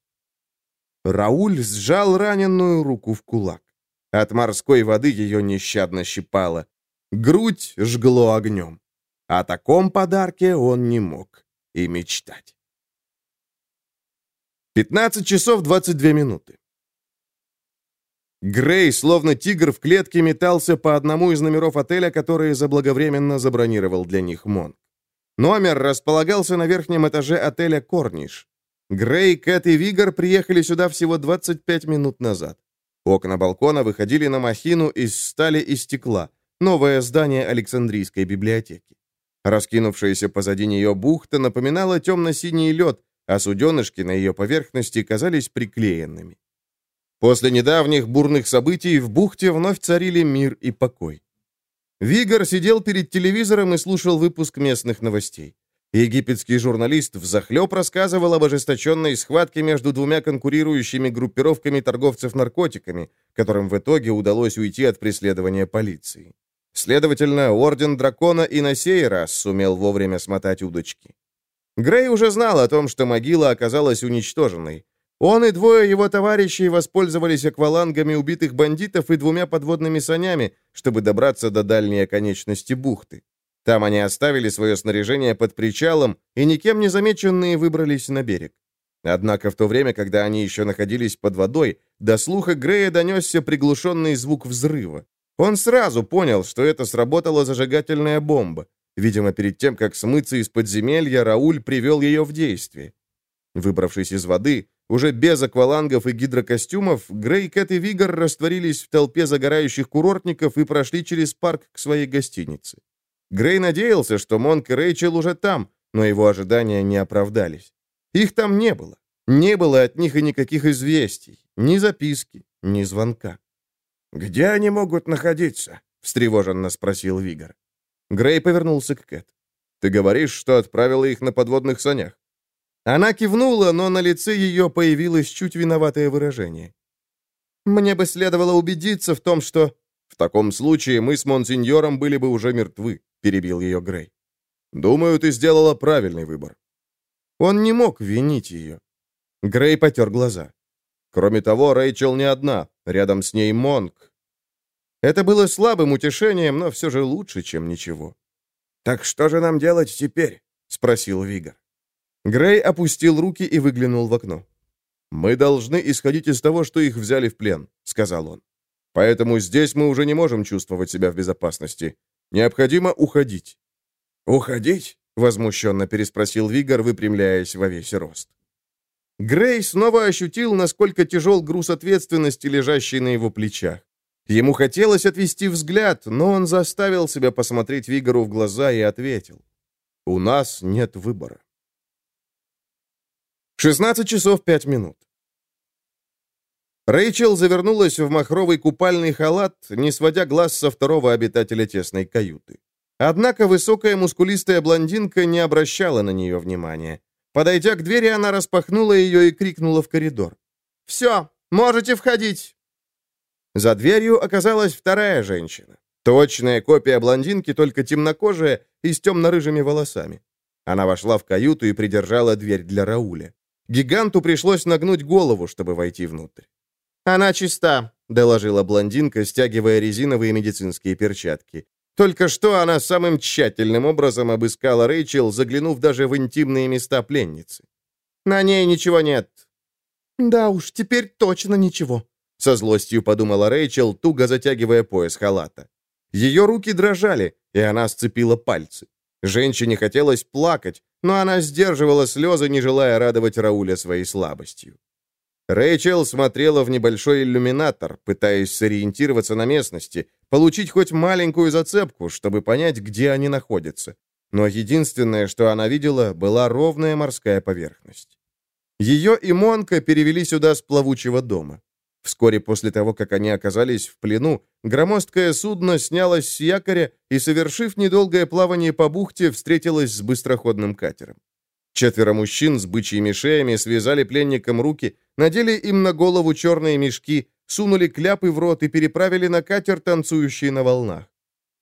Рауль сжал раненую руку в кулак. От морской воды ее нещадно щипало. Грудь жгло огнем. О таком подарке он не мог и мечтать. 15 часов 22 минуты. Грей, словно тигр в клетке, метался по одному из номеров отеля, которые заблаговременно забронировал для них Монк. Номер располагался на верхнем этаже отеля «Корниш». Грей, Кэт и Вигор приехали сюда всего 25 минут назад. Окна балкона выходили на махину из стали и стекла, новое здание Александрийской библиотеки. Раскинувшаяся позади нее бухта напоминала темно-синий лед, а суденышки на ее поверхности казались приклеенными. После недавних бурных событий в бухте вновь царили мир и покой. Вигор сидел перед телевизором и слушал выпуск местных новостей. Египетский журналист взахлеб рассказывал об ожесточенной схватке между двумя конкурирующими группировками торговцев наркотиками, которым в итоге удалось уйти от преследования полиции. Следовательно, Орден Дракона и на сей раз сумел вовремя смотать удочки. Грей уже знал о том, что могила оказалась уничтоженной. Он и двое его товарищей воспользовались аквалангами убитых бандитов и двумя подводными санями, чтобы добраться до дальней оконечности бухты. Там они оставили свое снаряжение под причалом и никем не замеченные выбрались на берег. Однако в то время, когда они еще находились под водой, до слуха Грея донесся приглушенный звук взрыва. Он сразу понял, что это сработала зажигательная бомба. Видимо, перед тем, как смыться из подземелья, Рауль привел ее в действие. Выбравшись из воды, уже без аквалангов и гидрокостюмов, Грей, Кэт и Вигор растворились в толпе загорающих курортников и прошли через парк к своей гостинице. Грей надеялся, что Монк и Рэйчел уже там, но его ожидания не оправдались. Их там не было. Не было от них и никаких известий, ни записки, ни звонка. «Где они могут находиться?» — встревоженно спросил Вигор. Грей повернулся к Кэт. «Ты говоришь, что отправила их на подводных санях?» Она кивнула, но на лице ее появилось чуть виноватое выражение. «Мне бы следовало убедиться в том, что...» «В таком случае мы с Монсеньором были бы уже мертвы», — перебил ее Грей. «Думаю, ты сделала правильный выбор». Он не мог винить ее. Грей потер глаза. Кроме того, Рэйчел не одна, рядом с ней Монк. Это было слабым утешением, но все же лучше, чем ничего. «Так что же нам делать теперь?» — спросил Вигор. Грей опустил руки и выглянул в окно. «Мы должны исходить из того, что их взяли в плен», — сказал он. «Поэтому здесь мы уже не можем чувствовать себя в безопасности. Необходимо уходить». «Уходить?» — возмущенно переспросил Вигор, выпрямляясь во весь рост. Грей снова ощутил, насколько тяжел груз ответственности, лежащий на его плечах. Ему хотелось отвести взгляд, но он заставил себя посмотреть Вигору в глаза и ответил. «У нас нет выбора». 16 часов 5 минут. Рэйчел завернулась в махровый купальный халат, не сводя глаз со второго обитателя тесной каюты. Однако высокая мускулистая блондинка не обращала на нее внимания. Подойдя к двери, она распахнула ее и крикнула в коридор. «Все, можете входить!» За дверью оказалась вторая женщина. Точная копия блондинки, только темнокожая и с темно-рыжими волосами. Она вошла в каюту и придержала дверь для Рауля. Гиганту пришлось нагнуть голову, чтобы войти внутрь. «Она чиста», — доложила блондинка, стягивая резиновые медицинские перчатки. Только что она самым тщательным образом обыскала Рэйчел, заглянув даже в интимные места пленницы. «На ней ничего нет». «Да уж, теперь точно ничего», — со злостью подумала Рэйчел, туго затягивая пояс халата. Ее руки дрожали, и она сцепила пальцы. Женщине хотелось плакать, но она сдерживала слезы, не желая радовать Рауля своей слабостью. Рэйчел смотрела в небольшой иллюминатор, пытаясь сориентироваться на местности, получить хоть маленькую зацепку, чтобы понять, где они находятся. Но единственное, что она видела, была ровная морская поверхность. Ее и Монка перевели сюда с плавучего дома. Вскоре после того, как они оказались в плену, громоздкое судно снялось с якоря и, совершив недолгое плавание по бухте, встретилось с быстроходным катером. Четверо мужчин с бычьими шеями связали пленникам руки, надели им на голову черные мешки, сунули кляпы в рот и переправили на катер, танцующий на волнах.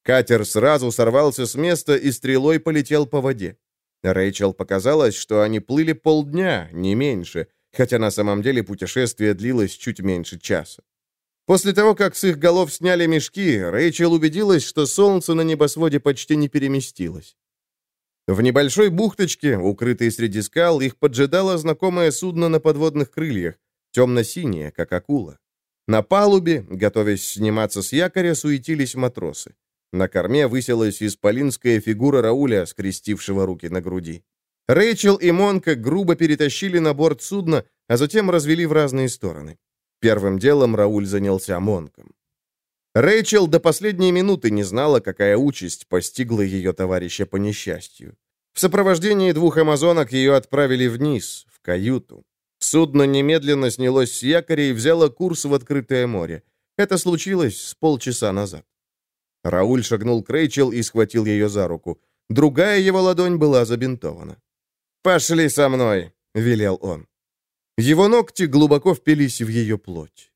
Катер сразу сорвался с места и стрелой полетел по воде. Рэйчел показалось, что они плыли полдня, не меньше, хотя на самом деле путешествие длилось чуть меньше часа. После того, как с их голов сняли мешки, Рэйчел убедилась, что солнце на небосводе почти не переместилось. В небольшой бухточке, укрытой среди скал, их поджидало знакомое судно на подводных крыльях, темно-синее, как акула. На палубе, готовясь сниматься с якоря, суетились матросы. На корме высилась исполинская фигура Рауля, скрестившего руки на груди. Рэйчел и Монка грубо перетащили на борт судна, а затем развели в разные стороны. Первым делом Рауль занялся Монком. Рэйчел до последней минуты не знала, какая участь постигла ее товарища по несчастью. В сопровождении двух амазонок ее отправили вниз, в каюту. Судно немедленно снялось с якоря и взяло курс в открытое море. Это случилось с полчаса назад. Рауль шагнул к Рэйчел и схватил ее за руку. Другая его ладонь была забинтована. «Пошли со мной», — велел он. Его ногти глубоко впились в ее плоть.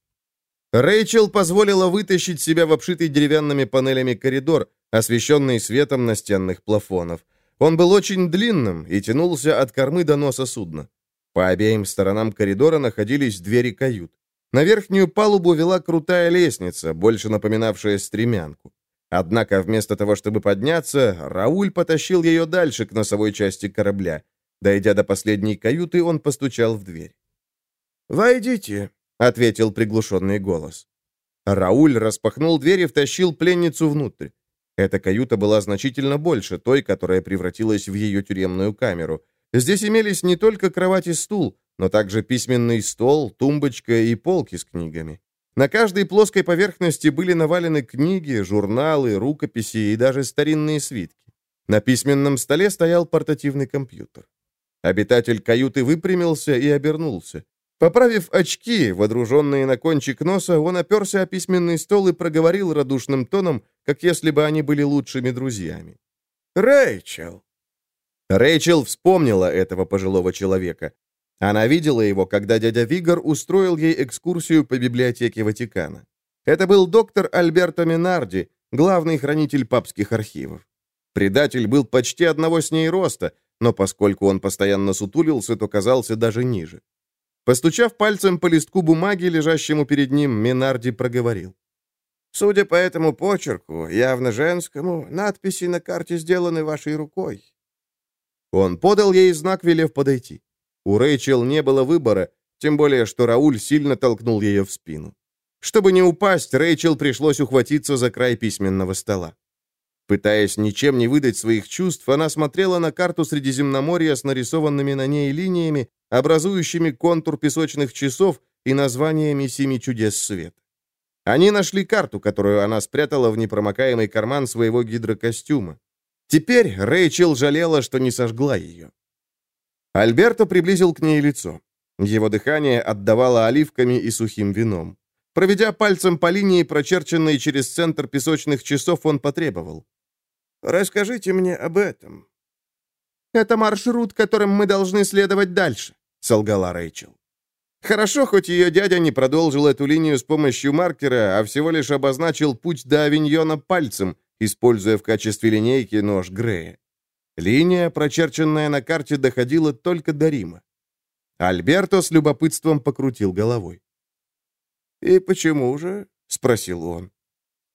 Рэйчел позволила вытащить себя в обшитый деревянными панелями коридор, освещенный светом настенных плафонов. Он был очень длинным и тянулся от кормы до носа судна. По обеим сторонам коридора находились двери кают. На верхнюю палубу вела крутая лестница, больше напоминавшая стремянку. Однако вместо того, чтобы подняться, Рауль потащил ее дальше к носовой части корабля. Дойдя до последней каюты, он постучал в дверь. «Войдите», — ответил приглушенный голос. Рауль распахнул дверь и втащил пленницу внутрь. Эта каюта была значительно больше той, которая превратилась в ее тюремную камеру. Здесь имелись не только кровать и стул, но также письменный стол, тумбочка и полки с книгами. На каждой плоской поверхности были навалены книги, журналы, рукописи и даже старинные свитки. На письменном столе стоял портативный компьютер. Обитатель каюты выпрямился и обернулся. Поправив очки, водруженные на кончик носа, он оперся о письменный стол и проговорил радушным тоном, как если бы они были лучшими друзьями. «Рэйчел!» Рэйчел вспомнила этого пожилого человека. Она видела его, когда дядя Вигор устроил ей экскурсию по библиотеке Ватикана. Это был доктор Альберто Минарди, главный хранитель папских архивов. Предатель был почти одного с ней роста, но поскольку он постоянно сутулился, то казался даже ниже. Постучав пальцем по листку бумаги, лежащему перед ним, Минарди проговорил. «Судя по этому почерку, явно женскому, надписи на карте сделаны вашей рукой». Он подал ей знак, велев подойти. У Рэйчел не было выбора, тем более, что Рауль сильно толкнул ее в спину. Чтобы не упасть, Рэйчел пришлось ухватиться за край письменного стола. Пытаясь ничем не выдать своих чувств, она смотрела на карту Средиземноморья с нарисованными на ней линиями, образующими контур песочных часов и названиями семи чудес света. Они нашли карту, которую она спрятала в непромокаемый карман своего гидрокостюма. Теперь Рэйчел жалела, что не сожгла ее. Альберто приблизил к ней лицо. Его дыхание отдавало оливками и сухим вином. Проведя пальцем по линии, прочерченной через центр песочных часов, он потребовал. «Расскажите мне об этом». «Это маршрут, которым мы должны следовать дальше», — солгала Рэйчел. Хорошо, хоть ее дядя не продолжил эту линию с помощью маркера, а всего лишь обозначил путь до авиньона пальцем, используя в качестве линейки нож Грея. Линия, прочерченная на карте, доходила только до Рима. Альберто с любопытством покрутил головой. «И почему же?» — спросил он.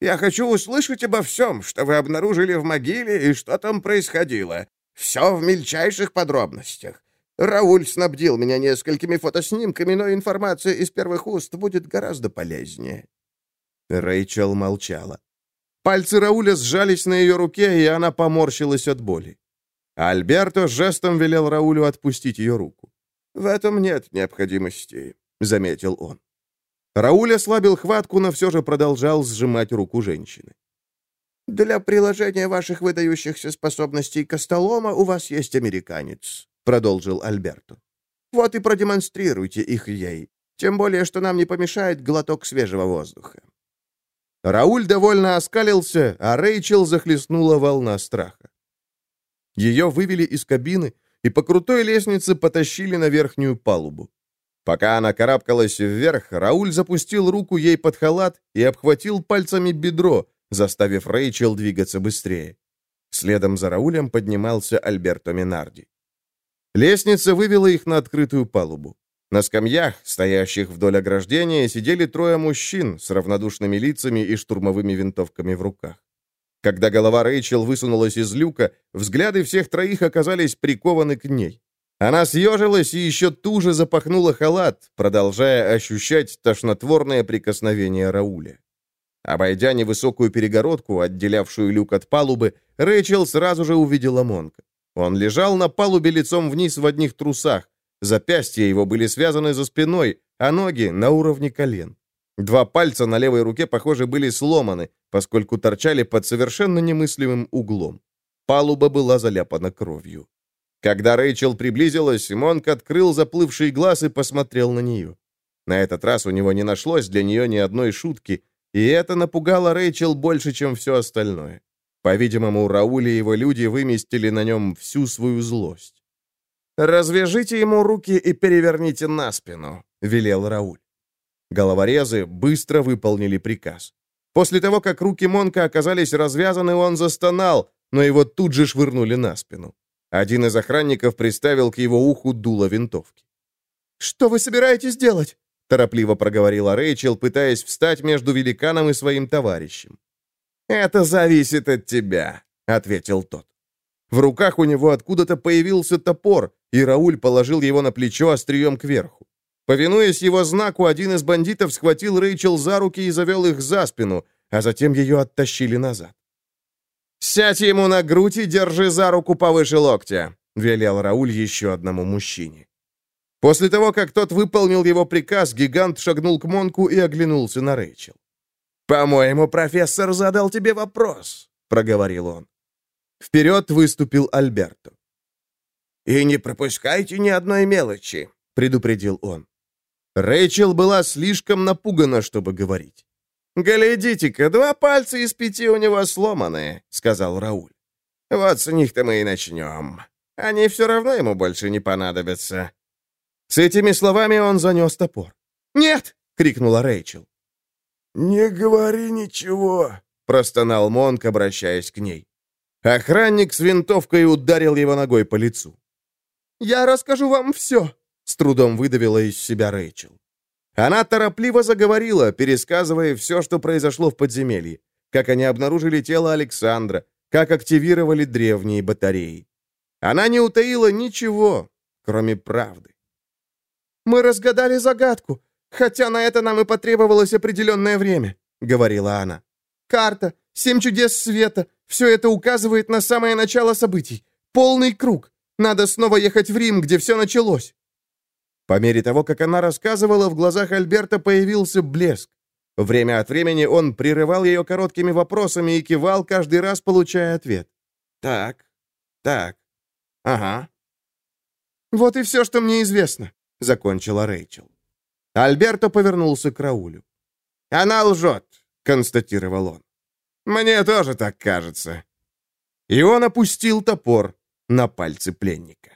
«Я хочу услышать обо всем, что вы обнаружили в могиле и что там происходило. Все в мельчайших подробностях. Рауль снабдил меня несколькими фотоснимками, но информация из первых уст будет гораздо полезнее». Рэйчел молчала. Пальцы Рауля сжались на ее руке, и она поморщилась от боли. Альберто жестом велел Раулю отпустить ее руку. «В этом нет необходимости», — заметил он. Рауль ослабил хватку, но все же продолжал сжимать руку женщины. «Для приложения ваших выдающихся способностей Костолома у вас есть американец», — продолжил Альберто. «Вот и продемонстрируйте их ей. Тем более, что нам не помешает глоток свежего воздуха». Рауль довольно оскалился, а Рэйчел захлестнула волна страха. Ее вывели из кабины и по крутой лестнице потащили на верхнюю палубу. Пока она карабкалась вверх, Рауль запустил руку ей под халат и обхватил пальцами бедро, заставив Рэйчел двигаться быстрее. Следом за Раулем поднимался Альберто Минарди. Лестница вывела их на открытую палубу. На скамьях, стоящих вдоль ограждения, сидели трое мужчин с равнодушными лицами и штурмовыми винтовками в руках. Когда голова Рэйчел высунулась из люка, взгляды всех троих оказались прикованы к ней. Она съежилась и еще туже запахнула халат, продолжая ощущать тошнотворное прикосновение Рауля. Обойдя невысокую перегородку, отделявшую люк от палубы, Рэйчел сразу же увидела Монка. Он лежал на палубе лицом вниз в одних трусах. Запястья его были связаны за спиной, а ноги на уровне колен. Два пальца на левой руке, похоже, были сломаны, поскольку торчали под совершенно немыслимым углом. Палуба была заляпана кровью. Когда Рэйчел приблизилась, Монк открыл заплывший глаз и посмотрел на нее. На этот раз у него не нашлось для нее ни одной шутки, и это напугало Рэйчел больше, чем все остальное. По-видимому, Рауль и его люди выместили на нем всю свою злость. «Развяжите ему руки и переверните на спину», — велел Рауль. Головорезы быстро выполнили приказ. После того, как руки Монка оказались развязаны, он застонал, но его тут же швырнули на спину. Один из охранников приставил к его уху дуло винтовки. «Что вы собираетесь делать?» — торопливо проговорила Рэйчел, пытаясь встать между великаном и своим товарищем. «Это зависит от тебя», — ответил тот. В руках у него откуда-то появился топор, и Рауль положил его на плечо острием кверху. Повинуясь его знаку, один из бандитов схватил Рэйчел за руки и завел их за спину, а затем ее оттащили назад. «Сядь ему на грудь и держи за руку повыше локтя», — велел Рауль еще одному мужчине. После того, как тот выполнил его приказ, гигант шагнул к Монку и оглянулся на Рэйчел. «По-моему, профессор задал тебе вопрос», — проговорил он. Вперед выступил Альберто. «И не пропускайте ни одной мелочи», — предупредил он. Рэйчел была слишком напугана, чтобы говорить. «Глядите-ка, два пальца из пяти у него сломанные», — сказал Рауль. «Вот с них-то мы и начнем. Они все равно ему больше не понадобятся». С этими словами он занес топор. «Нет!» — крикнула Рэйчел. «Не говори ничего», — простонал Монк, обращаясь к ней. Охранник с винтовкой ударил его ногой по лицу. «Я расскажу вам все», — с трудом выдавила из себя Рэйчел. Она торопливо заговорила, пересказывая все, что произошло в подземелье, как они обнаружили тело Александра, как активировали древние батареи. Она не утаила ничего, кроме правды. «Мы разгадали загадку, хотя на это нам и потребовалось определенное время», — говорила она. «Карта, семь чудес света, все это указывает на самое начало событий. Полный круг. Надо снова ехать в Рим, где все началось». По мере того, как она рассказывала, в глазах Альберта появился блеск. Время от времени он прерывал ее короткими вопросами и кивал, каждый раз получая ответ. «Так, так, ага». «Вот и все, что мне известно», — закончила Рэйчел. Альберто повернулся к Раулю. «Она лжет», — констатировал он. «Мне тоже так кажется». И он опустил топор на пальцы пленника.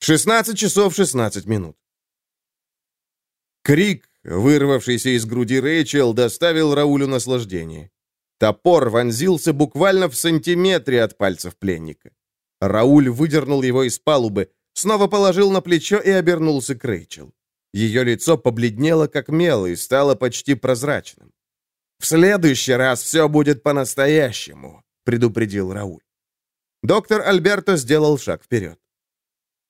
16 часов 16 минут. Крик, вырвавшийся из груди Рэйчел, доставил Раулю наслаждение. Топор вонзился буквально в сантиметре от пальцев пленника. Рауль выдернул его из палубы, снова положил на плечо и обернулся к Рэйчел. Ее лицо побледнело, как мел, и стало почти прозрачным. «В следующий раз все будет по-настоящему», — предупредил Рауль. Доктор Альберто сделал шаг вперед.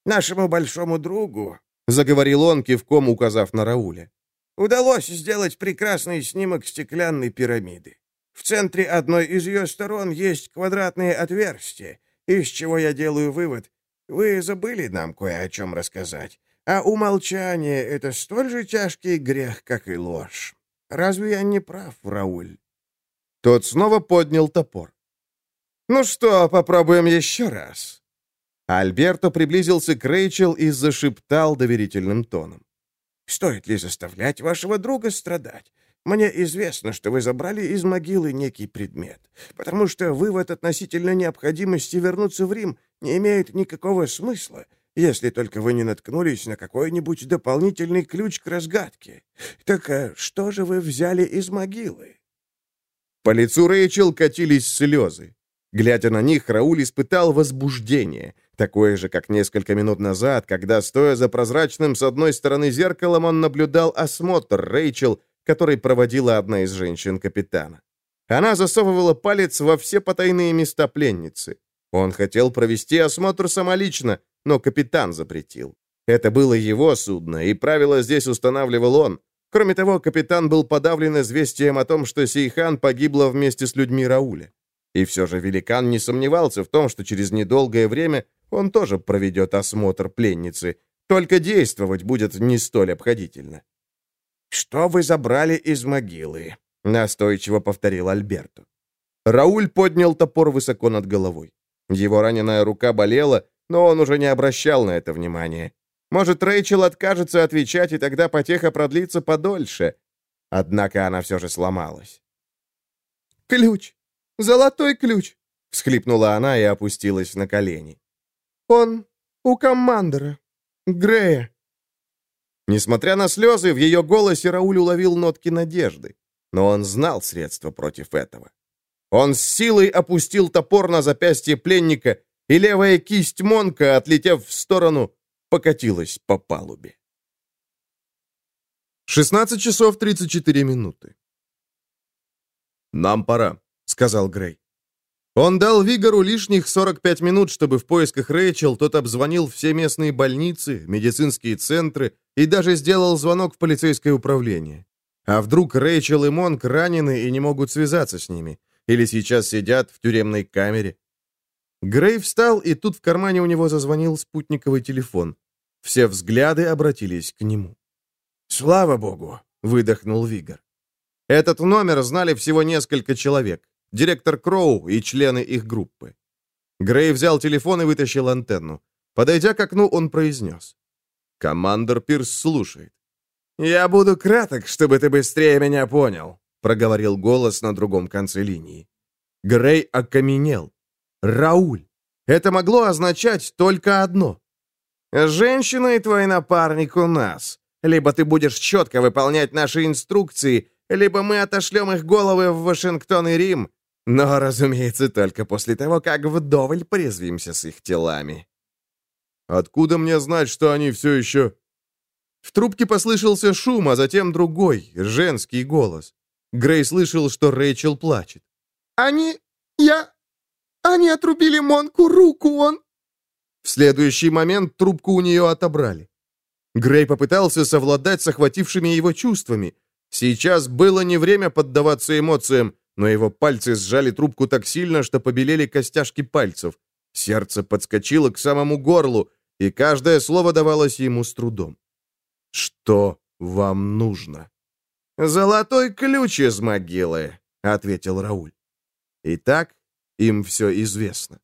«Нашему большому другу», — заговорил он, кивком указав на Рауля, «удалось сделать прекрасный снимок стеклянной пирамиды. В центре одной из ее сторон есть квадратные отверстия, из чего я делаю вывод. Вы забыли нам кое о чем рассказать, а умолчание — это столь же тяжкий грех, как и ложь. Разве я не прав, Рауль?» Тот снова поднял топор. «Ну что, попробуем еще раз?» Альберто приблизился к Рэйчел и зашептал доверительным тоном. «Стоит ли заставлять вашего друга страдать? Мне известно, что вы забрали из могилы некий предмет, потому что вывод относительно необходимости вернуться в Рим не имеет никакого смысла, если только вы не наткнулись на какой-нибудь дополнительный ключ к разгадке. Так а что же вы взяли из могилы?» По лицу Рэйчел катились слезы. Глядя на них, Рауль испытал возбуждение, такое же, как несколько минут назад, когда, стоя за прозрачным с одной стороны зеркалом, он наблюдал осмотр Рэйчел, который проводила одна из женщин капитана. Она засовывала палец во все потайные места пленницы. Он хотел провести осмотр самолично, но капитан запретил. Это было его судно, и правила здесь устанавливал он. Кроме того, капитан был подавлен известием о том, что Сейхан погибла вместе с людьми Рауля. И все же великан не сомневался в том, что через недолгое время он тоже проведет осмотр пленницы, только действовать будет не столь обходительно. «Что вы забрали из могилы?» — настойчиво повторил Альберту. Рауль поднял топор высоко над головой. Его раненая рука болела, но он уже не обращал на это внимания. Может, Рэйчел откажется отвечать, и тогда потеха продлится подольше. Однако она все же сломалась. «Ключ! Золотой ключ!» — всхлипнула она и опустилась на колени. «Он у командора. Грея». Несмотря на слезы, в ее голосе Рауль уловил нотки надежды. Но он знал средства против этого. Он с силой опустил топор на запястье пленника, и левая кисть Монка, отлетев в сторону, покатилась по палубе. 16 часов 34 минуты. «Нам пора», — сказал Грей. Он дал Вигору лишних 45 минут, чтобы в поисках Рэйчел тот обзвонил все местные больницы, медицинские центры и даже сделал звонок в полицейское управление. А вдруг Рэйчел и Монк ранены и не могут связаться с ними? Или сейчас сидят в тюремной камере? Грей встал, и тут в кармане у него зазвонил спутниковый телефон. Все взгляды обратились к нему. «Слава богу!» — выдохнул Вигор. Этот номер знали всего несколько человек. Директор Кроу и члены их группы. Грей взял телефон и вытащил антенну. Подойдя к окну, он произнес. «Командор Пирс слушает». «Я буду краток, чтобы ты быстрее меня понял», — проговорил голос на другом конце линии. Грей окаменел. «Рауль! Это могло означать только одно. Женщина и твой напарник у нас. Либо ты будешь четко выполнять наши инструкции, либо мы отошлем их головы в Вашингтон и Рим, но, разумеется, только после того, как вдоволь порезвимся с их телами». «Откуда мне знать, что они все еще...» В трубке послышался шум, а затем другой, женский голос. Грей слышал, что Рэйчел плачет. «Они... я... они отрубили Монку руку, он...» В следующий момент трубку у нее отобрали. Грей попытался совладать с охватившими его чувствами. Сейчас было не время поддаваться эмоциям, но его пальцы сжали трубку так сильно, что побелели костяшки пальцев. Сердце подскочило к самому горлу, и каждое слово давалось ему с трудом. «Что вам нужно?» «Золотой ключ из могилы», — ответил Рауль. Итак, им все известно.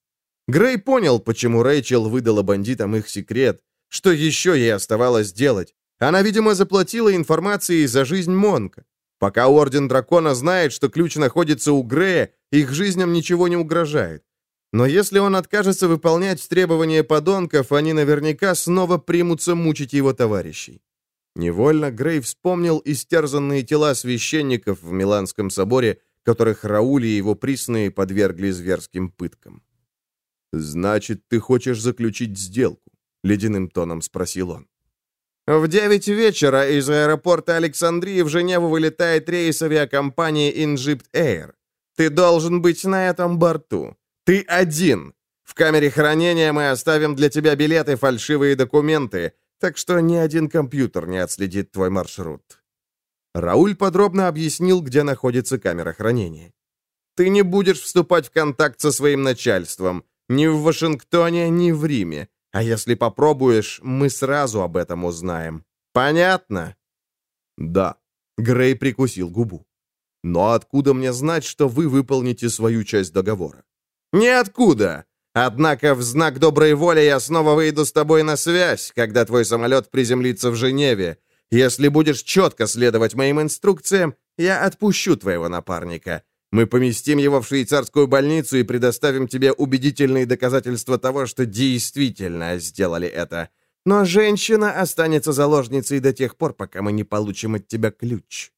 Грей понял, почему Рэйчел выдала бандитам их секрет, что еще ей оставалось делать? Она, видимо, заплатила информацией за жизнь Монка. Пока Орден Дракона знает, что ключ находится у Грея, их жизням ничего не угрожает. Но если он откажется выполнять требования подонков, они наверняка снова примутся мучить его товарищей. Невольно Грей вспомнил истерзанные тела священников в Миланском соборе, которых Рауль и его присные подвергли зверским пыткам. «Значит, ты хочешь заключить сделку?» — ледяным тоном спросил он. В девять вечера из аэропорта Александрии в Женеву вылетает рейс авиакомпании Ingypt Air. Ты должен быть на этом борту. Ты один. В камере хранения мы оставим для тебя билеты, фальшивые документы, так что ни один компьютер не отследит твой маршрут». Рауль подробно объяснил, где находится камера хранения. «Ты не будешь вступать в контакт со своим начальством, ни в Вашингтоне, ни в Риме. А если попробуешь, мы сразу об этом узнаем. Понятно?» «Да». Грей прикусил губу. «Но откуда мне знать, что вы выполните свою часть договора?» «Ниоткуда. Однако в знак доброй воли я снова выйду с тобой на связь, когда твой самолет приземлится в Женеве. Если будешь четко следовать моим инструкциям, я отпущу твоего напарника. Мы поместим его в швейцарскую больницу и предоставим тебе убедительные доказательства того, что действительно сделали это. Но женщина останется заложницей до тех пор, пока мы не получим от тебя ключ».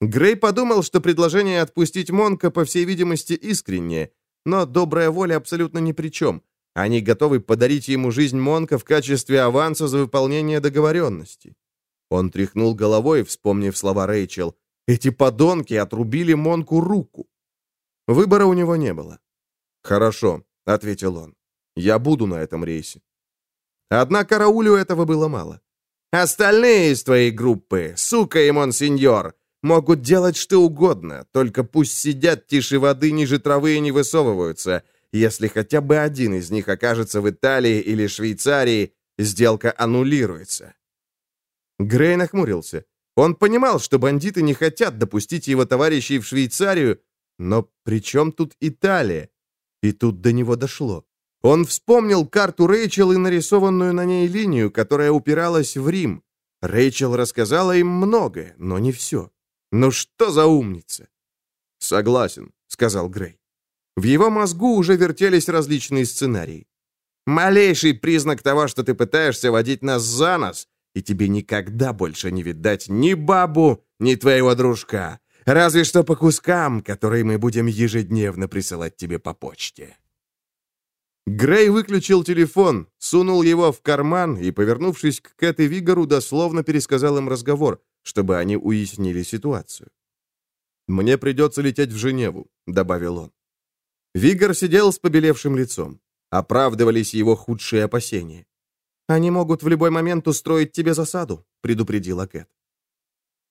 Грей подумал, что предложение отпустить Монка, по всей видимости, искреннее, но добрая воля абсолютно ни при чем. Они готовы подарить ему жизнь Монка в качестве аванса за выполнение договоренности. Он тряхнул головой, вспомнив слова Рэйчел, эти подонки отрубили Монку руку. Выбора у него не было. «Хорошо», — ответил он. «Я буду на этом рейсе». Однако Раулю этого было мало. «Остальные из твоей группы, сука и монсеньор, могут делать что угодно, только пусть сидят тише воды ниже травы и не высовываются. Если хотя бы один из них окажется в Италии или Швейцарии, сделка аннулируется». Грей нахмурился. Он понимал, что бандиты не хотят допустить его товарищей в Швейцарию, но при чем тут Италия? И тут до него дошло. Он вспомнил карту Рэйчел и нарисованную на ней линию, которая упиралась в Рим. Рэйчел рассказала им многое, но не все. Ну что за умница? «Согласен», — сказал Грей. В его мозгу уже вертелись различные сценарии. «Малейший признак того, что ты пытаешься водить нас за нос, и тебе никогда больше не видать ни бабу, ни твоего дружка. Разве что по кускам, которые мы будем ежедневно присылать тебе по почте». Грей выключил телефон, сунул его в карман и, повернувшись к Кэт и Вигору, дословно пересказал им разговор, чтобы они уяснили ситуацию. «Мне придется лететь в Женеву», — добавил он. Вигор сидел с побелевшим лицом. Оправдывались его худшие опасения. «Они могут в любой момент устроить тебе засаду», — предупредила Кэт.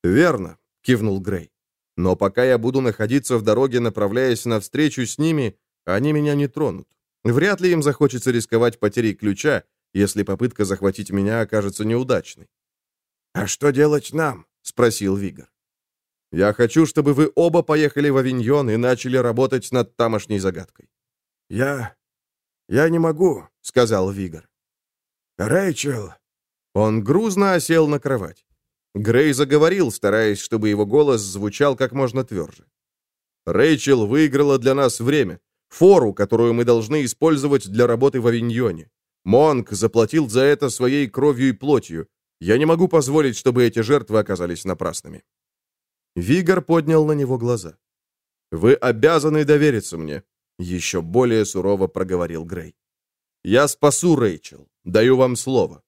«Верно», — кивнул Грей. «Но пока я буду находиться в дороге, направляясь навстречу с ними, они меня не тронут. Вряд ли им захочется рисковать потерей ключа, если попытка захватить меня окажется неудачной». «А что делать нам?» — спросил Вигор. «Я хочу, чтобы вы оба поехали в Авиньон и начали работать над тамошней загадкой». «Я... я не могу», — сказал Вигор. «Рэйчел...» Он грузно осел на кровать. Грей заговорил, стараясь, чтобы его голос звучал как можно тверже. «Рэйчел выиграла для нас время, фору, которую мы должны использовать для работы в Авиньоне. Монк заплатил за это своей кровью и плотью. Я не могу позволить, чтобы эти жертвы оказались напрасными». Вигор поднял на него глаза. «Вы обязаны довериться мне», — еще более сурово проговорил Грей. «Я спасу Рэйчел. Даю вам слово».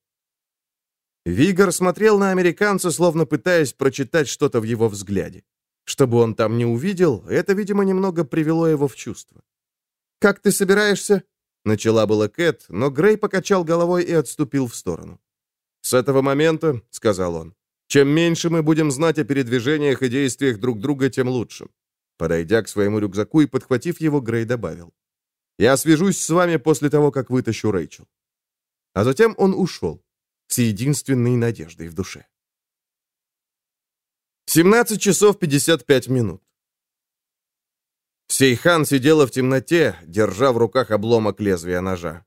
Вигор смотрел на американца, словно пытаясь прочитать что-то в его взгляде. Чтобы он там не увидел, это, видимо, немного привело его в чувство. «Как ты собираешься?» — начала была Кэт, но Грей покачал головой и отступил в сторону. «С этого момента, — сказал он, — чем меньше мы будем знать о передвижениях и действиях друг друга, тем лучше». Подойдя к своему рюкзаку и подхватив его, Грей добавил. «Я свяжусь с вами после того, как вытащу Рэйчел». А затем он ушел, с единственной надеждой в душе. 17 часов 55 минут. Сейхан сидела в темноте, держа в руках обломок лезвия ножа.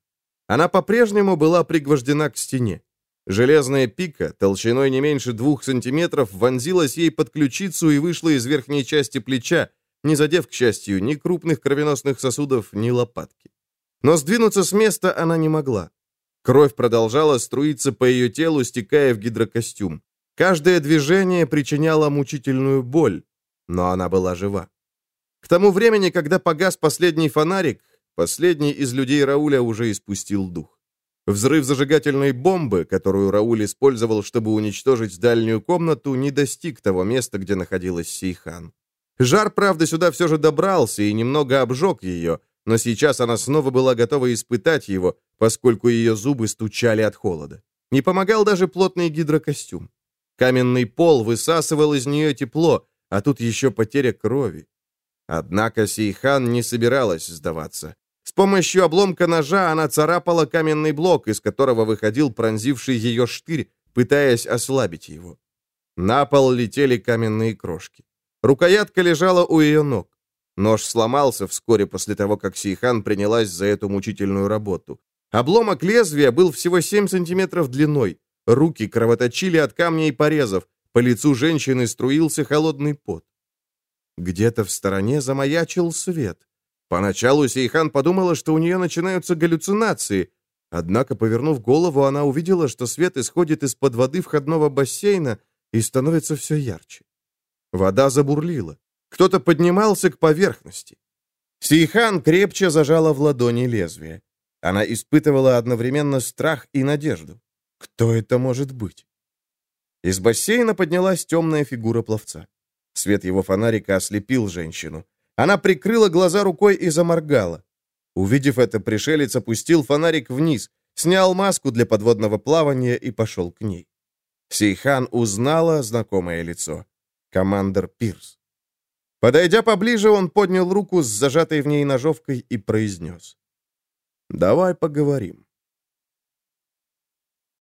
Она по-прежнему была пригвождена к стене. Железная пика, толщиной не меньше двух сантиметров, вонзилась ей под ключицу и вышла из верхней части плеча, не задев, к счастью, ни крупных кровеносных сосудов, ни лопатки. Но сдвинуться с места она не могла. Кровь продолжала струиться по ее телу, стекая в гидрокостюм. Каждое движение причиняло мучительную боль, но она была жива. К тому времени, когда погас последний фонарик, последний из людей Рауля уже испустил дух. Взрыв зажигательной бомбы, которую Рауль использовал, чтобы уничтожить дальнюю комнату, не достиг того места, где находилась Сейхан. Жар, правда, сюда все же добрался и немного обжег ее, но сейчас она снова была готова испытать его, поскольку ее зубы стучали от холода. Не помогал даже плотный гидрокостюм. Каменный пол высасывал из нее тепло, а тут еще потеря крови. Однако Сейхан не собиралась сдаваться. С помощью обломка ножа она царапала каменный блок, из которого выходил пронзивший ее штырь, пытаясь ослабить его. На пол летели каменные крошки. Рукоятка лежала у ее ног. Нож сломался вскоре после того, как Сейхан принялась за эту мучительную работу. Обломок лезвия был всего 7 сантиметров длиной. Руки кровоточили от камней и порезов. По лицу женщины струился холодный пот. Где-то в стороне замаячил свет. Поначалу Сейхан подумала, что у нее начинаются галлюцинации, однако, повернув голову, она увидела, что свет исходит из-под воды входного бассейна и становится все ярче. Вода забурлила. Кто-то поднимался к поверхности. Сейхан крепче зажала в ладони лезвие. Она испытывала одновременно страх и надежду. Кто это может быть? Из бассейна поднялась темная фигура пловца. Свет его фонарика ослепил женщину. Она прикрыла глаза рукой и заморгала. Увидев это, пришелец опустил фонарик вниз, снял маску для подводного плавания и пошел к ней. Сейхан узнала знакомое лицо. Командор Пирс. Подойдя поближе, он поднял руку с зажатой в ней ножовкой и произнес. «Давай поговорим».